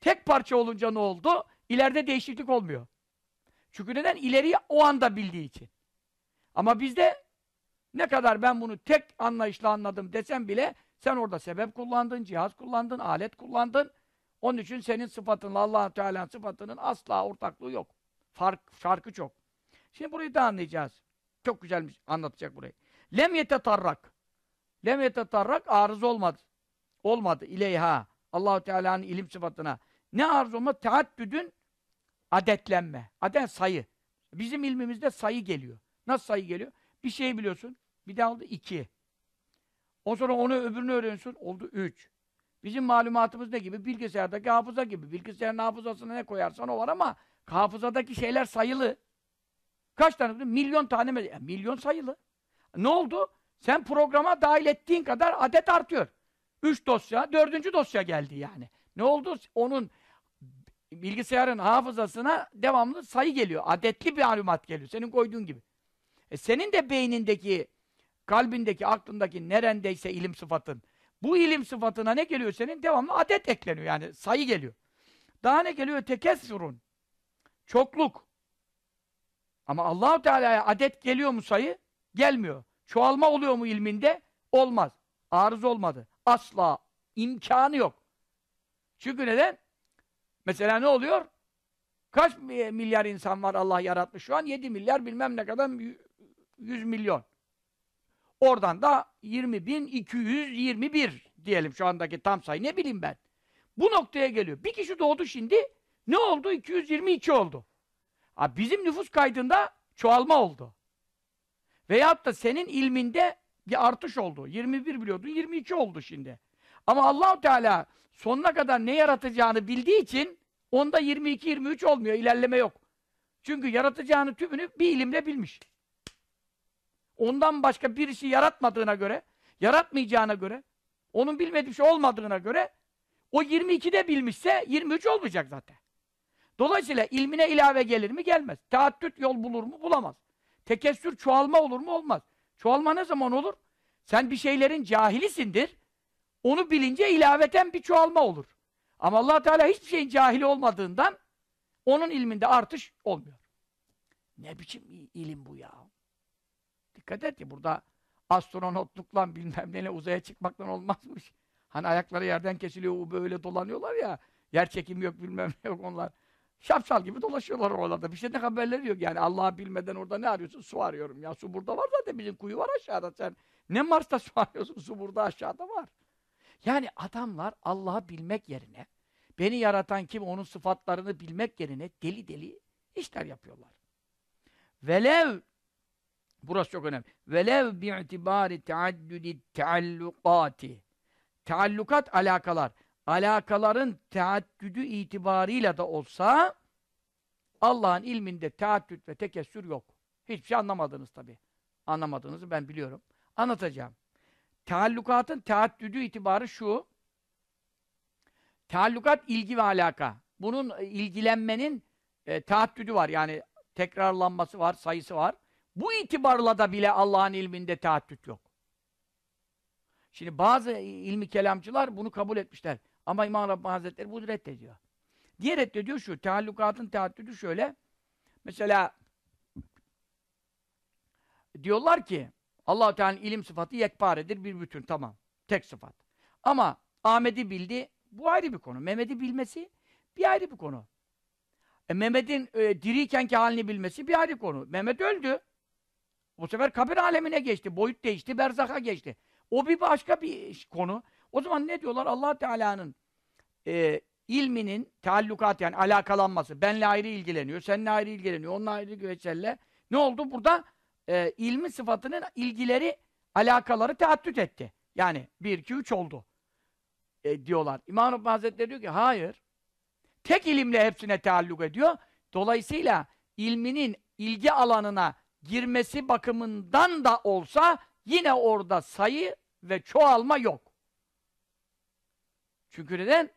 Tek parça olunca ne oldu? İleride değişiklik olmuyor. Çünkü neden? İleriyi o anda bildiği için. Ama bizde ne kadar ben bunu tek anlayışla anladım desem bile sen orada sebep kullandın, cihaz kullandın, alet kullandın. Onun için senin sıfatınla allah Teala'nın sıfatının asla ortaklığı yok. Fark, farkı çok. Şimdi burayı da anlayacağız. Çok güzelmiş anlatacak burayı. Lem yetetarrak. Lem yetetarrak arız olmadı. Olmadı ileyha. Allahu Teala'nın ilim sıfatına. Ne arız olmadı? Teaddüdün adetlenme. Adet sayı. Bizim ilmimizde sayı geliyor. Nasıl sayı geliyor? Bir şey biliyorsun. Bir de oldu iki. O sonra onu öbürünü öğreniyorsun. Oldu üç. Bizim malumatımız ne gibi? Bilgisayardaki hafıza gibi. Bilgisayarın hafızasına ne koyarsan o var ama hafızadaki şeyler sayılı. Kaç tane? Milyon tane mi? Ya, milyon sayılı. Ne oldu? Sen programa dahil ettiğin kadar adet artıyor. Üç dosya, dördüncü dosya geldi yani. Ne oldu? Onun bilgisayarın hafızasına devamlı sayı geliyor. Adetli bir malumat geliyor. Senin koyduğun gibi. E senin de beynindeki, kalbindeki, aklındaki nerendeyse ilim sıfatın. Bu ilim sıfatına ne geliyor senin? Devamlı adet ekleniyor yani. Sayı geliyor. Daha ne geliyor? Tekessurun. Çokluk. Ama Allahu Teala'ya adet geliyor mu sayı? Gelmiyor. Çoğalma oluyor mu ilminde? Olmaz. Arız olmadı. Asla. imkanı yok. Çünkü neden? Mesela ne oluyor? Kaç milyar insan var Allah yaratmış şu an? 7 milyar bilmem ne kadar 100 milyon. Oradan da 20.221 diyelim şu andaki tam sayı. Ne bileyim ben. Bu noktaya geliyor. Bir kişi doğdu şimdi. Ne oldu? 222 oldu. Ha, bizim nüfus kaydında çoğalma oldu. Veyahut da senin ilminde bir artış oldu. 21 biliyordun, 22 oldu şimdi. Ama allah Teala sonuna kadar ne yaratacağını bildiği için onda 22-23 olmuyor, ilerleme yok. Çünkü yaratacağını tümünü bir ilimle bilmiş. Ondan başka birisi yaratmadığına göre, yaratmayacağına göre, onun bilmediği şey olmadığına göre o 22'de bilmişse 23 olmayacak zaten. Dolayısıyla ilmine ilave gelir mi? Gelmez. Taaddüt yol bulur mu? Bulamaz. Tekessür çoğalma olur mu? Olmaz. Çoğalma ne zaman olur? Sen bir şeylerin cahilisindir. Onu bilince ilaveten bir çoğalma olur. Ama allah Teala hiçbir şeyin cahili olmadığından onun ilminde artış olmuyor. Ne biçim ilim bu ya? Dikkat et ya burada astronotlukla bilmem neyle uzaya çıkmaktan olmazmış. Hani ayakları yerden kesiliyor, böyle dolanıyorlar ya. Yer çekimi yok bilmem ne yok onlar. Şapşal gibi dolaşıyorlar oralarda. Bir şeyden haberleri yok yani. Allah'ı bilmeden orada ne arıyorsun? Su arıyorum ya. Su burada var zaten bizim kuyu var aşağıda. Sen ne Mars'ta su arıyorsun? Su burada aşağıda var. Yani adamlar Allah'ı bilmek yerine beni yaratan kim onun sıfatlarını bilmek yerine deli deli işler yapıyorlar. Velev burası çok önemli. Velev bi'tibari teaddüdi teallukati Teallukat alakalar alakaların teaddüdü itibarıyla da olsa Allah'ın ilminde teaddüt ve tekessür yok. Hiçbir şey anlamadınız tabi. Anlamadığınızı ben biliyorum. Anlatacağım. Teallukatın teaddüdü itibarı şu. Teallukat ilgi ve alaka. Bunun e, ilgilenmenin e, teaddüdü var. Yani tekrarlanması var, sayısı var. Bu itibarla da bile Allah'ın ilminde teaddüt yok. Şimdi bazı ilmi kelamcılar bunu kabul etmişler. Ama İmam Rabbani Hazretleri bunu reddediyor. Diğer reddediyor şu, teallukatın teaddüdü şöyle. Mesela diyorlar ki allah Teala'nın ilim sıfatı yekparedir, bir bütün, tamam. Tek sıfat. Ama Ahmet'i bildi, bu ayrı bir konu. Mehmet'i bilmesi bir ayrı bir konu. E, Mehmet'in e, diriykenki halini bilmesi bir ayrı konu. Mehmet öldü. Bu sefer kabir alemine geçti, boyut değişti, berzaka geçti. O bir başka bir konu. O zaman ne diyorlar? allah Teala'nın e, ilminin taallukat yani alakalanması. Benle ayrı ilgileniyor, seninle ayrı ilgileniyor, onunla ayrı ilgileniyor. Ne oldu? Burada e, ilmi sıfatının ilgileri, alakaları teaddüt etti. Yani bir, iki, üç oldu. E, diyorlar. İmam Rabbani Hazretleri diyor ki hayır. Tek ilimle hepsine taalluk ediyor. Dolayısıyla ilminin ilgi alanına girmesi bakımından da olsa yine orada sayı ve çoğalma yok. Çünkü neden?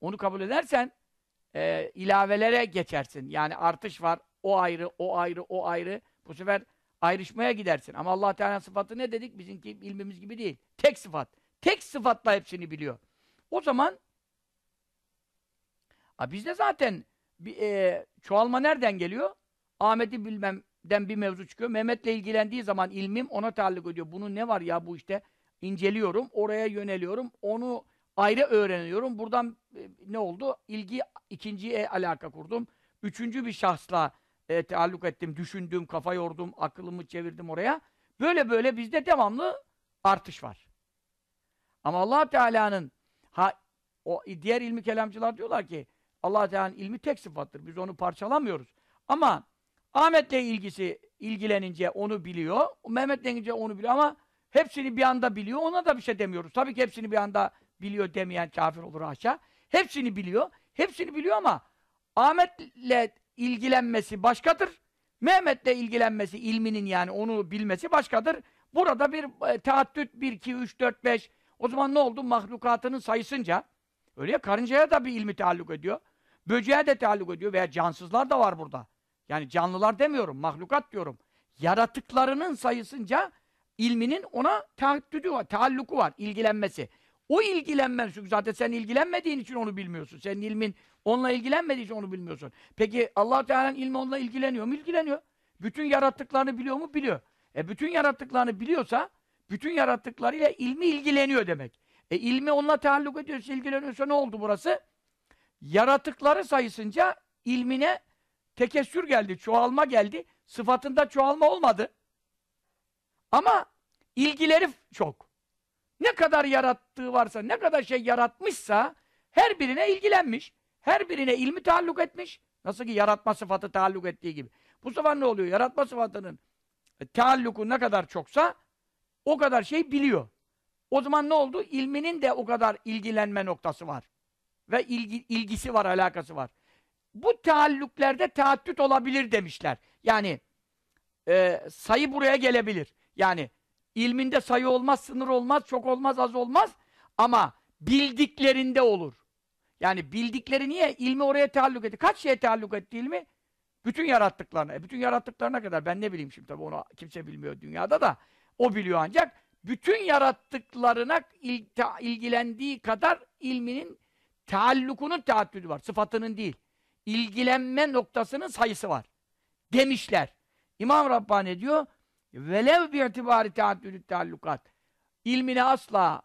Onu kabul edersen e, ilavelere geçersin. Yani artış var. O ayrı, o ayrı, o ayrı. Bu sefer ayrışmaya gidersin. Ama allah Teala sıfatı ne dedik? Bizimki ilmimiz gibi değil. Tek sıfat. Tek sıfatla hepsini biliyor. O zaman bizde zaten bir, e, çoğalma nereden geliyor? Ahmet'i bilmemden bir mevzu çıkıyor. Mehmet'le ilgilendiği zaman ilmim ona taalluk ediyor. Bunun ne var ya bu işte? inceliyorum, oraya yöneliyorum, onu ayrı öğreniyorum. Buradan e, ne oldu? İlgi ikinciye alaka kurdum. Üçüncü bir şahsla e, taalluk ettim, düşündüm, kafa yordum, aklımı çevirdim oraya. Böyle böyle bizde devamlı artış var. Ama Allah Teala'nın ha o diğer ilmi kelamcılar diyorlar ki Allah Teala'nın ilmi tek sıfattır. Biz onu parçalamıyoruz. Ama Ahmet'le ilgisi ilgilenince onu biliyor. Mehmet'le ilgilenince onu biliyor ama hepsini bir anda biliyor. Ona da bir şey demiyoruz. Tabii ki hepsini bir anda biliyor demeyen kafir olur aşağı. Hepsini biliyor. Hepsini biliyor ama Ahmet'le ilgilenmesi başkadır. Mehmet'le ilgilenmesi, ilminin yani onu bilmesi başkadır. Burada bir e, teaddüt 1, 2, 3, 4, 5. O zaman ne oldu? Mahlukatının sayısınca. Öyle ya karıncaya da bir ilmi taalluk ediyor. Böceğe de taalluk ediyor veya cansızlar da var burada. Yani canlılar demiyorum, mahlukat diyorum. Yaratıklarının sayısınca ilminin ona teaddüdü var, taalluku var, ilgilenmesi. O ilgilenmen, çünkü zaten sen ilgilenmediğin için onu bilmiyorsun. Senin ilmin onunla ilgilenmediği için onu bilmiyorsun. Peki allah Teala'nın ilmi onunla ilgileniyor mu? İlgileniyor. Bütün yarattıklarını biliyor mu? Biliyor. E bütün yarattıklarını biliyorsa, bütün yarattıklarıyla ilmi ilgileniyor demek. E ilmi onunla taalluk ediyorsa, ilgileniyorsa ne oldu burası? Yaratıkları sayısınca ilmine tekessür geldi, çoğalma geldi. Sıfatında çoğalma olmadı. Ama ilgileri çok. Ne kadar yarattığı varsa, ne kadar şey yaratmışsa her birine ilgilenmiş. Her birine ilmi taalluk etmiş. Nasıl ki yaratma sıfatı taalluk ettiği gibi. Bu sefer ne oluyor? Yaratma sıfatının taalluku ne kadar çoksa o kadar şey biliyor. O zaman ne oldu? İlminin de o kadar ilgilenme noktası var. Ve ilgi, ilgisi var, alakası var. Bu taallüklerde taaddüt olabilir demişler. Yani e, sayı buraya gelebilir. Yani ilminde sayı olmaz, sınır olmaz, çok olmaz, az olmaz. Ama bildiklerinde olur. Yani bildikleri niye? İlmi oraya taalluk etti. Kaç şeye taalluk etti ilmi? Bütün yarattıklarına. E bütün yarattıklarına kadar ben ne bileyim şimdi tabii onu kimse bilmiyor dünyada da. O biliyor ancak. Bütün yarattıklarına ilgilendiği kadar ilminin taallukunun taaddüdü var. Sıfatının değil. İlgilenme noktasının sayısı var. Demişler. İmam Rabbani diyor velev bir itibari taaddüdü taallukat. İlmine asla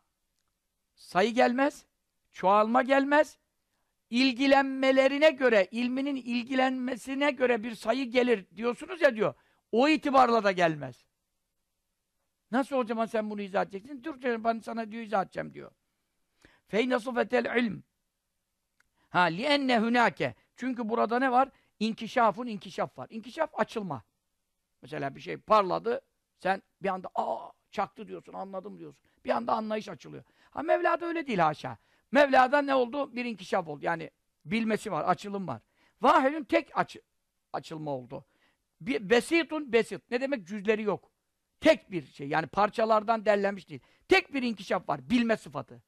sayı gelmez, çoğalma gelmez, ilgilenmelerine göre, ilminin ilgilenmesine göre bir sayı gelir diyorsunuz ya diyor. O itibarla da gelmez. Nasıl o zaman sen bunu izah edeceksin? Canım ben sana diyor izah edeceğim diyor. Feyne sufetel ilm. Ha lienne hunake. Çünkü burada ne var? İnkişafın inkişaf var. İnkişaf açılma. Mesela bir şey parladı. Sen bir anda aa çaktı diyorsun, anladım diyorsun. Bir anda anlayış açılıyor. Ha Mevla'da öyle değil haşa. Mevla'da ne oldu? Bir inkişaf oldu. Yani bilmesi var, açılım var. Vahidun tek açı, açılma oldu. Bir besitun besit. Ne demek? Cüzleri yok. Tek bir şey. Yani parçalardan derlenmiş değil. Tek bir inkişaf var. Bilme sıfatı.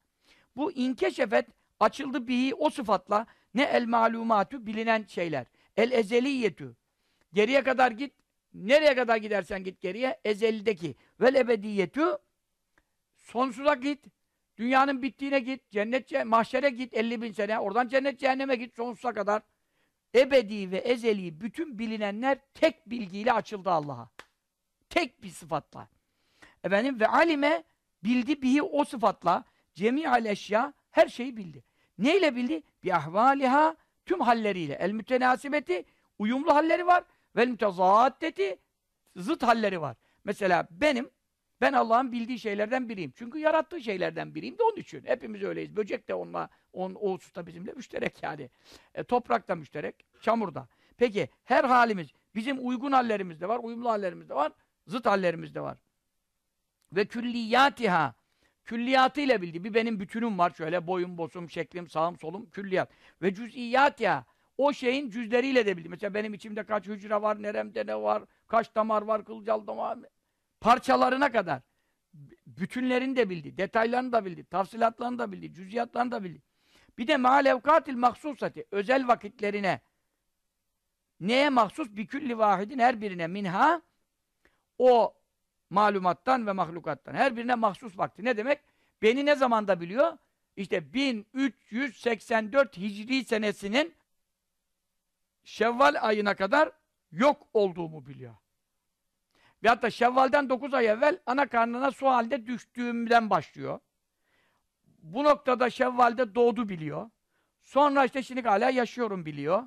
Bu inkeşefet açıldı bihi o sıfatla ne el malumatü bilinen şeyler. El ezeliyetü. Geriye kadar git. Nereye kadar gidersen git geriye. Ezelideki. Vel ebediyetü. Sonsuza git. Dünyanın bittiğine git, cennet, mahşere git 50 bin sene, oradan cennet cehenneme git sonsuza kadar. Ebedi ve ezeli bütün bilinenler tek bilgiyle açıldı Allah'a. Tek bir sıfatla. Efendim ve alime bildi bihi o sıfatla cemi'al eşya her şeyi bildi. Neyle bildi? Bi ahvaliha tüm halleriyle. El mütenasibeti uyumlu halleri var. Vel mütezaaddeti zıt halleri var. Mesela benim ben Allah'ın bildiği şeylerden biriyim. Çünkü yarattığı şeylerden biriyim de onun için. Hepimiz öyleyiz. Böcek de onunla, on, o hususta bizimle müşterek yani. E, toprak da müşterek, çamur da. Peki her halimiz, bizim uygun hallerimiz de var, uyumlu hallerimiz de var, zıt hallerimiz de var. Ve külliyatiha, külliyatıyla bildi. Bir benim bütünüm var şöyle, boyum, bosum, şeklim, sağım, solum, külliyat. Ve cüz'iyatiha, o şeyin cüzleriyle de bildi. Mesela benim içimde kaç hücre var, neremde ne var, kaç damar var, kılcal damar, parçalarına kadar bütünlerini de bildi, detaylarını da bildi, tafsilatlarını da bildi, cüziyatlarını da bildi. Bir de maalevkatil mahsusati, özel vakitlerine neye mahsus? Bir külli vahidin her birine minha o malumattan ve mahlukattan. Her birine mahsus vakti. Ne demek? Beni ne zamanda biliyor? İşte 1384 Hicri senesinin Şevval ayına kadar yok olduğumu biliyor. Ve hatta Şevval'den 9 ay evvel ana karnına su halde düştüğümden başlıyor. Bu noktada Şevval'de doğdu biliyor. Sonra işte şimdi hala yaşıyorum biliyor.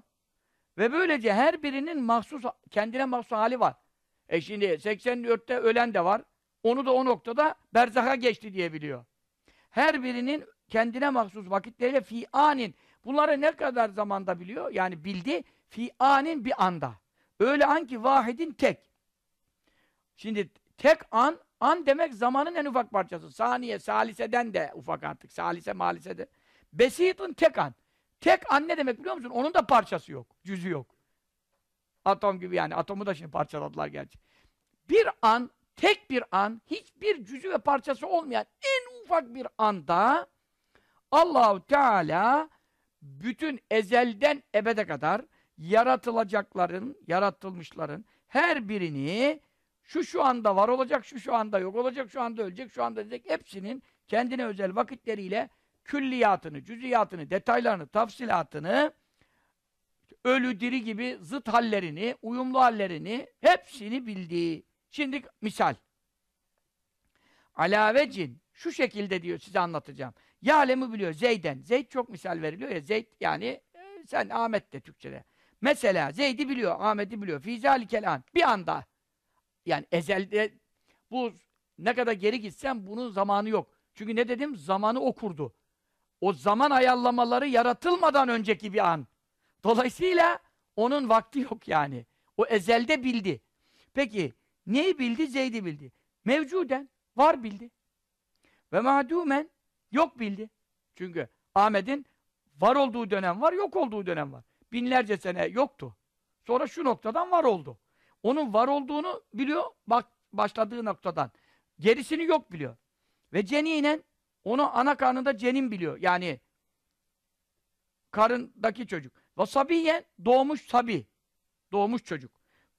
Ve böylece her birinin mahsus, kendine mahsus hali var. E şimdi 84'te ölen de var. Onu da o noktada berzaha geçti diye biliyor. Her birinin kendine mahsus vakitleriyle fi anin. Bunları ne kadar zamanda biliyor? Yani bildi. Fi anin bir anda. Öyle an ki vahidin tek. Şimdi tek an, an demek zamanın en ufak parçası. Saniye, saliseden de ufak artık. Salise, malisede. Besit'in tek an. Tek an ne demek biliyor musun? Onun da parçası yok. Cüzü yok. Atom gibi yani. Atomu da şimdi parçaladılar gerçi. Bir an, tek bir an, hiçbir cüzü ve parçası olmayan en ufak bir anda Allahu Teala bütün ezelden ebede kadar yaratılacakların, yaratılmışların her birini şu şu anda var olacak, şu şu anda yok olacak, şu anda ölecek, şu anda ölecek. Hepsinin kendine özel vakitleriyle külliyatını, cüziyatını, detaylarını, tafsilatını, ölü diri gibi zıt hallerini, uyumlu hallerini hepsini bildiği. Şimdi misal. alavecin şu şekilde diyor size anlatacağım. Ya'lemu biliyor Zeyden. Zeyd çok misal veriliyor ya. Zeyd yani e, sen Ahmet de Türkçede. Mesela Zeyd'i biliyor, Ahmet'i biliyor. Fizalikel an. Bir anda. Yani ezelde bu ne kadar geri gitsem bunun zamanı yok. Çünkü ne dedim? Zamanı okurdu. O zaman ayarlamaları yaratılmadan önceki bir an. Dolayısıyla onun vakti yok yani. O ezelde bildi. Peki neyi bildi? Zeyd'i bildi. Mevcuden var bildi. Ve madumen yok bildi. Çünkü Ahmet'in var olduğu dönem var, yok olduğu dönem var. Binlerce sene yoktu. Sonra şu noktadan var oldu. Onun var olduğunu biliyor, bak başladığı noktadan. Gerisini yok biliyor. Ve ceninen onu ana karnında cenin biliyor. Yani karındaki çocuk. Ve sabiyen doğmuş sabi. Doğmuş çocuk.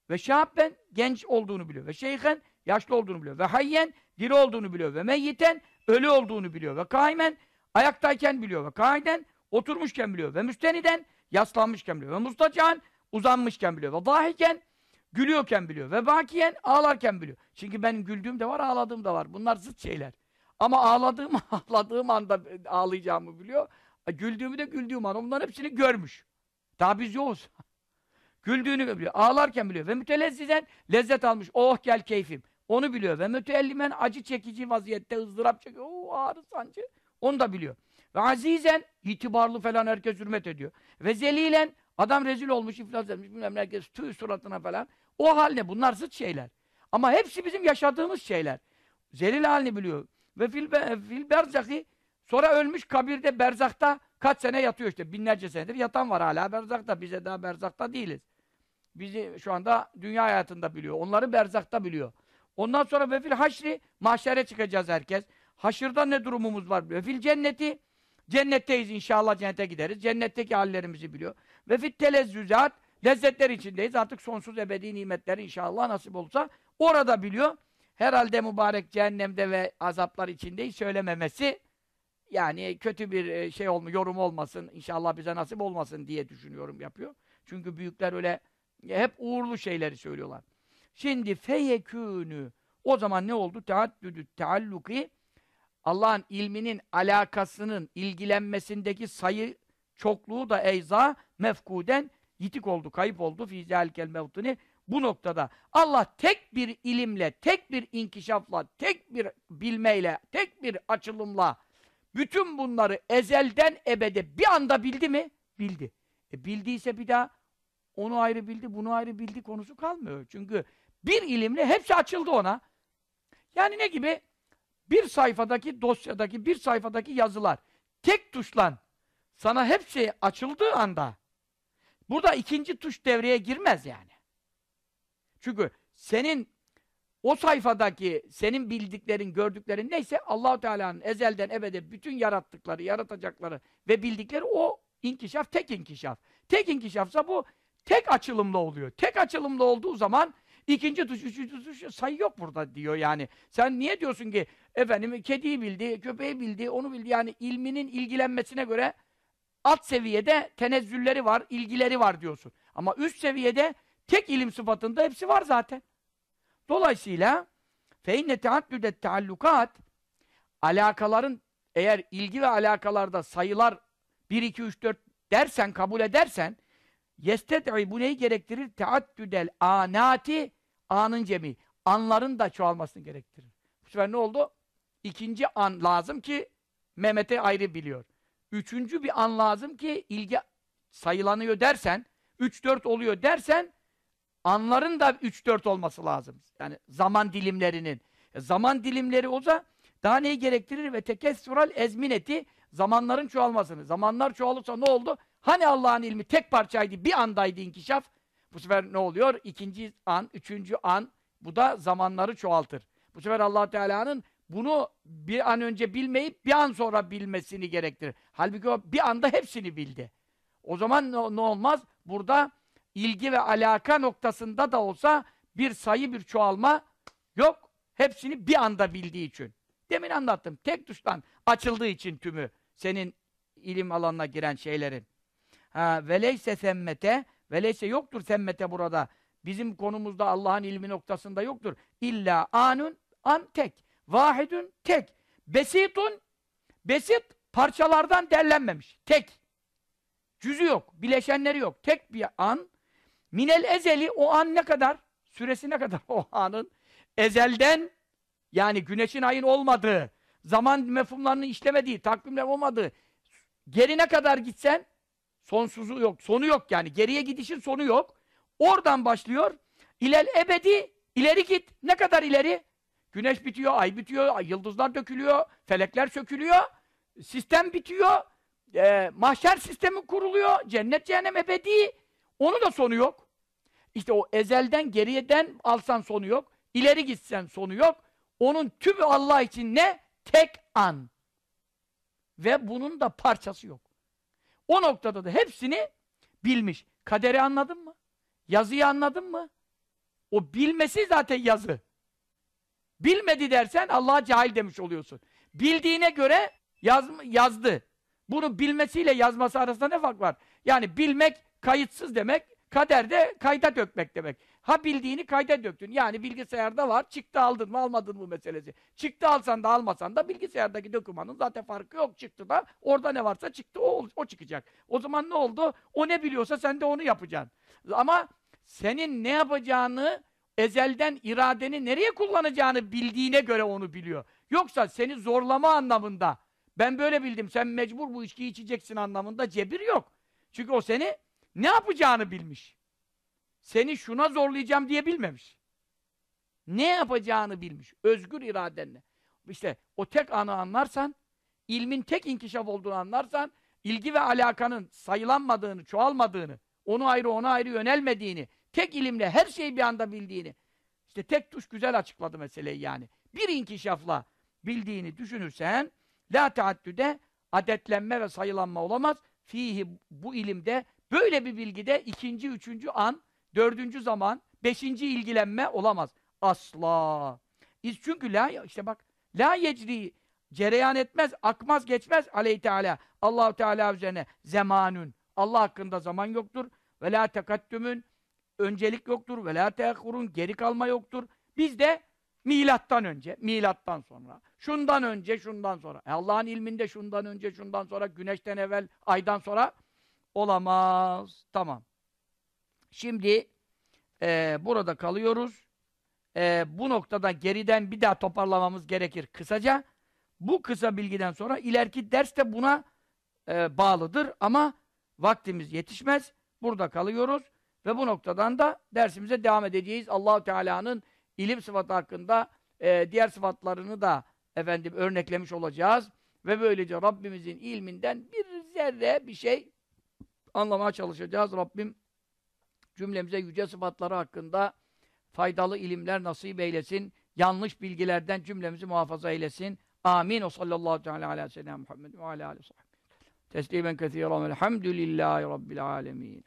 Ve şahabben genç olduğunu biliyor. Ve şeyhen yaşlı olduğunu biliyor. Ve hayyen diri olduğunu biliyor. Ve meyyiten ölü olduğunu biliyor. Ve kaimen ayaktayken biliyor. Ve kaiden oturmuşken biliyor. Ve müsteniden yaslanmışken biliyor. Ve mustacan uzanmışken biliyor. Ve dahiken gülüyorken biliyor. Ve bakiyen ağlarken biliyor. Çünkü benim güldüğüm de var, ağladığım da var. Bunlar zıt şeyler. Ama ağladığım, ağladığım anda ağlayacağımı biliyor. Güldüğümü de güldüğüm an. Onların hepsini görmüş. Daha biz yokuz. Güldüğünü biliyor. Ağlarken biliyor. Ve mütelezzizen lezzet almış. Oh gel keyfim. Onu biliyor. Ve müteellimen acı çekici vaziyette ızdırap çekiyor. Oo ağrı sancı. Onu da biliyor. Ve azizen itibarlı falan herkes hürmet ediyor. Ve zelilen adam rezil olmuş, iflas etmiş, bilmem ne herkes tüy suratına falan. O hal ne? Bunlar zıt şeyler. Ama hepsi bizim yaşadığımız şeyler. Zelil halini biliyor. Ve fil, fil berzaki sonra ölmüş kabirde berzakta kaç sene yatıyor işte. Binlerce senedir yatan var hala berzakta. Bize daha berzakta değiliz. Bizi şu anda dünya hayatında biliyor. Onları berzakta biliyor. Ondan sonra ve fil haşri mahşere çıkacağız herkes. Haşırda ne durumumuz var biliyor. Fil cenneti cennetteyiz inşallah cennete gideriz. Cennetteki hallerimizi biliyor. Ve fit telezzüzat lezzetler içindeyiz. Artık sonsuz ebedi nimetler inşallah nasip olursa orada biliyor. Herhalde mübarek cehennemde ve azaplar içindeyiz söylememesi yani kötü bir şey olma, yorum olmasın, inşallah bize nasip olmasın diye düşünüyorum yapıyor. Çünkü büyükler öyle hep uğurlu şeyleri söylüyorlar. Şimdi feyekûnü o zaman ne oldu? Teaddüdü tealluki Allah'ın ilminin alakasının ilgilenmesindeki sayı çokluğu da eyza mefkuden yitik oldu, kayıp oldu fi zâlikel mevtini. Bu noktada Allah tek bir ilimle, tek bir inkişafla, tek bir bilmeyle, tek bir açılımla bütün bunları ezelden ebede bir anda bildi mi? Bildi. E bildiyse bir daha onu ayrı bildi, bunu ayrı bildi konusu kalmıyor. Çünkü bir ilimle hepsi açıldı ona. Yani ne gibi? Bir sayfadaki dosyadaki, bir sayfadaki yazılar tek tuşla sana hepsi açıldığı anda burada ikinci tuş devreye girmez yani. Çünkü senin o sayfadaki senin bildiklerin, gördüklerin neyse Allahu Teala'nın ezelden ebede bütün yarattıkları, yaratacakları ve bildikleri o inkişaf tek inkişaf. Tek inkişafsa bu tek açılımlı oluyor. Tek açılımlı olduğu zaman ikinci tuş, üçüncü tuş sayı yok burada diyor yani. Sen niye diyorsun ki efendim kediyi bildi, köpeği bildi, onu bildi yani ilminin ilgilenmesine göre alt seviyede tenezzülleri var, ilgileri var diyorsun. Ama üst seviyede tek ilim sıfatında hepsi var zaten. Dolayısıyla feinne teaddüdet teallukat alakaların eğer ilgi ve alakalarda sayılar 1, 2, 3, 4 dersen, kabul edersen yested'i bu neyi gerektirir? Teaddüdel anati anın cemi. Anların da çoğalmasını gerektirir. Bu sefer ne oldu? İkinci an lazım ki Mehmet'e ayrı biliyor. Üçüncü bir an lazım ki ilgi sayılanıyor dersen, 3-4 oluyor dersen anların da 3-4 olması lazım. Yani zaman dilimlerinin. E, zaman dilimleri olsa daha neyi gerektirir? Ve tekessural ezmineti zamanların çoğalmasını. Zamanlar çoğalırsa ne oldu? Hani Allah'ın ilmi tek parçaydı, bir andaydı inkişaf. Bu sefer ne oluyor? İkinci an, üçüncü an bu da zamanları çoğaltır. Bu sefer allah Teala'nın bunu bir an önce bilmeyip bir an sonra bilmesini gerektirir. Halbuki o bir anda hepsini bildi. O zaman ne, ne olmaz? Burada ilgi ve alaka noktasında da olsa bir sayı, bir çoğalma yok. Hepsini bir anda bildiği için. Demin anlattım. Tek tuştan açıldığı için tümü senin ilim alanına giren şeylerin. Ha, veleyse semmete veleyse yoktur semmete burada. Bizim konumuzda Allah'ın ilmi noktasında yoktur. İlla anun an tek. Vahidun tek. Besitun besit parçalardan derlenmemiş. Tek. Cüzü yok, bileşenleri yok. Tek bir an. Minel ezeli o an ne kadar? Süresi ne kadar o anın? Ezelden yani güneşin ayın olmadığı, zaman mefhumlarının işlemediği, takvimler olmadığı gerine kadar gitsen sonsuzu yok, sonu yok yani. Geriye gidişin sonu yok. Oradan başlıyor. İlel ebedi ileri git. Ne kadar ileri? Güneş bitiyor, ay bitiyor, yıldızlar dökülüyor, felekler sökülüyor, sistem bitiyor, e, mahşer sistemi kuruluyor, cennet cehennem ebedi. Onun da sonu yok. İşte o ezelden geriyeden alsan sonu yok, ileri gitsen sonu yok. Onun tümü Allah için ne? Tek an. Ve bunun da parçası yok. O noktada da hepsini bilmiş. Kaderi anladın mı? Yazıyı anladın mı? O bilmesi zaten yazı. Bilmedi dersen Allah'a cahil demiş oluyorsun. Bildiğine göre yaz, yazdı. Bunu bilmesiyle yazması arasında ne fark var? Yani bilmek kayıtsız demek, kaderde kayda dökmek demek. Ha bildiğini kayda döktün. Yani bilgisayarda var, çıktı aldın mı almadın mı meselesi. Çıktı alsan da almasan da bilgisayardaki dokümanın zaten farkı yok. Çıktı da orada ne varsa çıktı o, o çıkacak. O zaman ne oldu? O ne biliyorsa sen de onu yapacaksın. Ama senin ne yapacağını ezelden iradeni nereye kullanacağını bildiğine göre onu biliyor. Yoksa seni zorlama anlamında ben böyle bildim sen mecbur bu içkiyi içeceksin anlamında cebir yok. Çünkü o seni ne yapacağını bilmiş. Seni şuna zorlayacağım diye bilmemiş. Ne yapacağını bilmiş. Özgür iradenle. İşte o tek anı anlarsan, ilmin tek inkişaf olduğunu anlarsan, ilgi ve alakanın sayılanmadığını, çoğalmadığını, onu ayrı ona ayrı yönelmediğini, tek ilimle her şeyi bir anda bildiğini, işte tek tuş güzel açıkladı meseleyi yani. Bir inkişafla bildiğini düşünürsen, la taaddüde adetlenme ve sayılanma olamaz. Fihi bu ilimde, böyle bir bilgide ikinci, üçüncü an, dördüncü zaman, beşinci ilgilenme olamaz. Asla. İz çünkü la, işte bak, la yecri, cereyan etmez, akmaz, geçmez aleyhi teala. Allahu Teala üzerine zemanün. Allah hakkında zaman yoktur. Ve la tekattümün öncelik yoktur. Ve la teakhurun geri kalma yoktur. Bizde milattan önce, milattan sonra, şundan önce, şundan sonra. E Allah'ın ilminde şundan önce, şundan sonra, güneşten evvel, aydan sonra olamaz. Tamam. Şimdi e, burada kalıyoruz. E, bu noktada geriden bir daha toparlamamız gerekir kısaca. Bu kısa bilgiden sonra ileriki ders de buna e, bağlıdır ama vaktimiz yetişmez. Burada kalıyoruz ve bu noktadan da dersimize devam edeceğiz. Allahu Teala'nın ilim sıfatı hakkında e, diğer sıfatlarını da efendim örneklemiş olacağız ve böylece Rabbimizin ilminden bir zerre bir şey anlamaya çalışacağız. Rabbim cümlemize yüce sıfatları hakkında faydalı ilimler nasip eylesin. Yanlış bilgilerden cümlemizi muhafaza eylesin. Amin. O sallallahu teala ala seyyidina Muhammed ve ala aleyhi ve Teslimen kethiren velhamdülillahi rabbil alemin.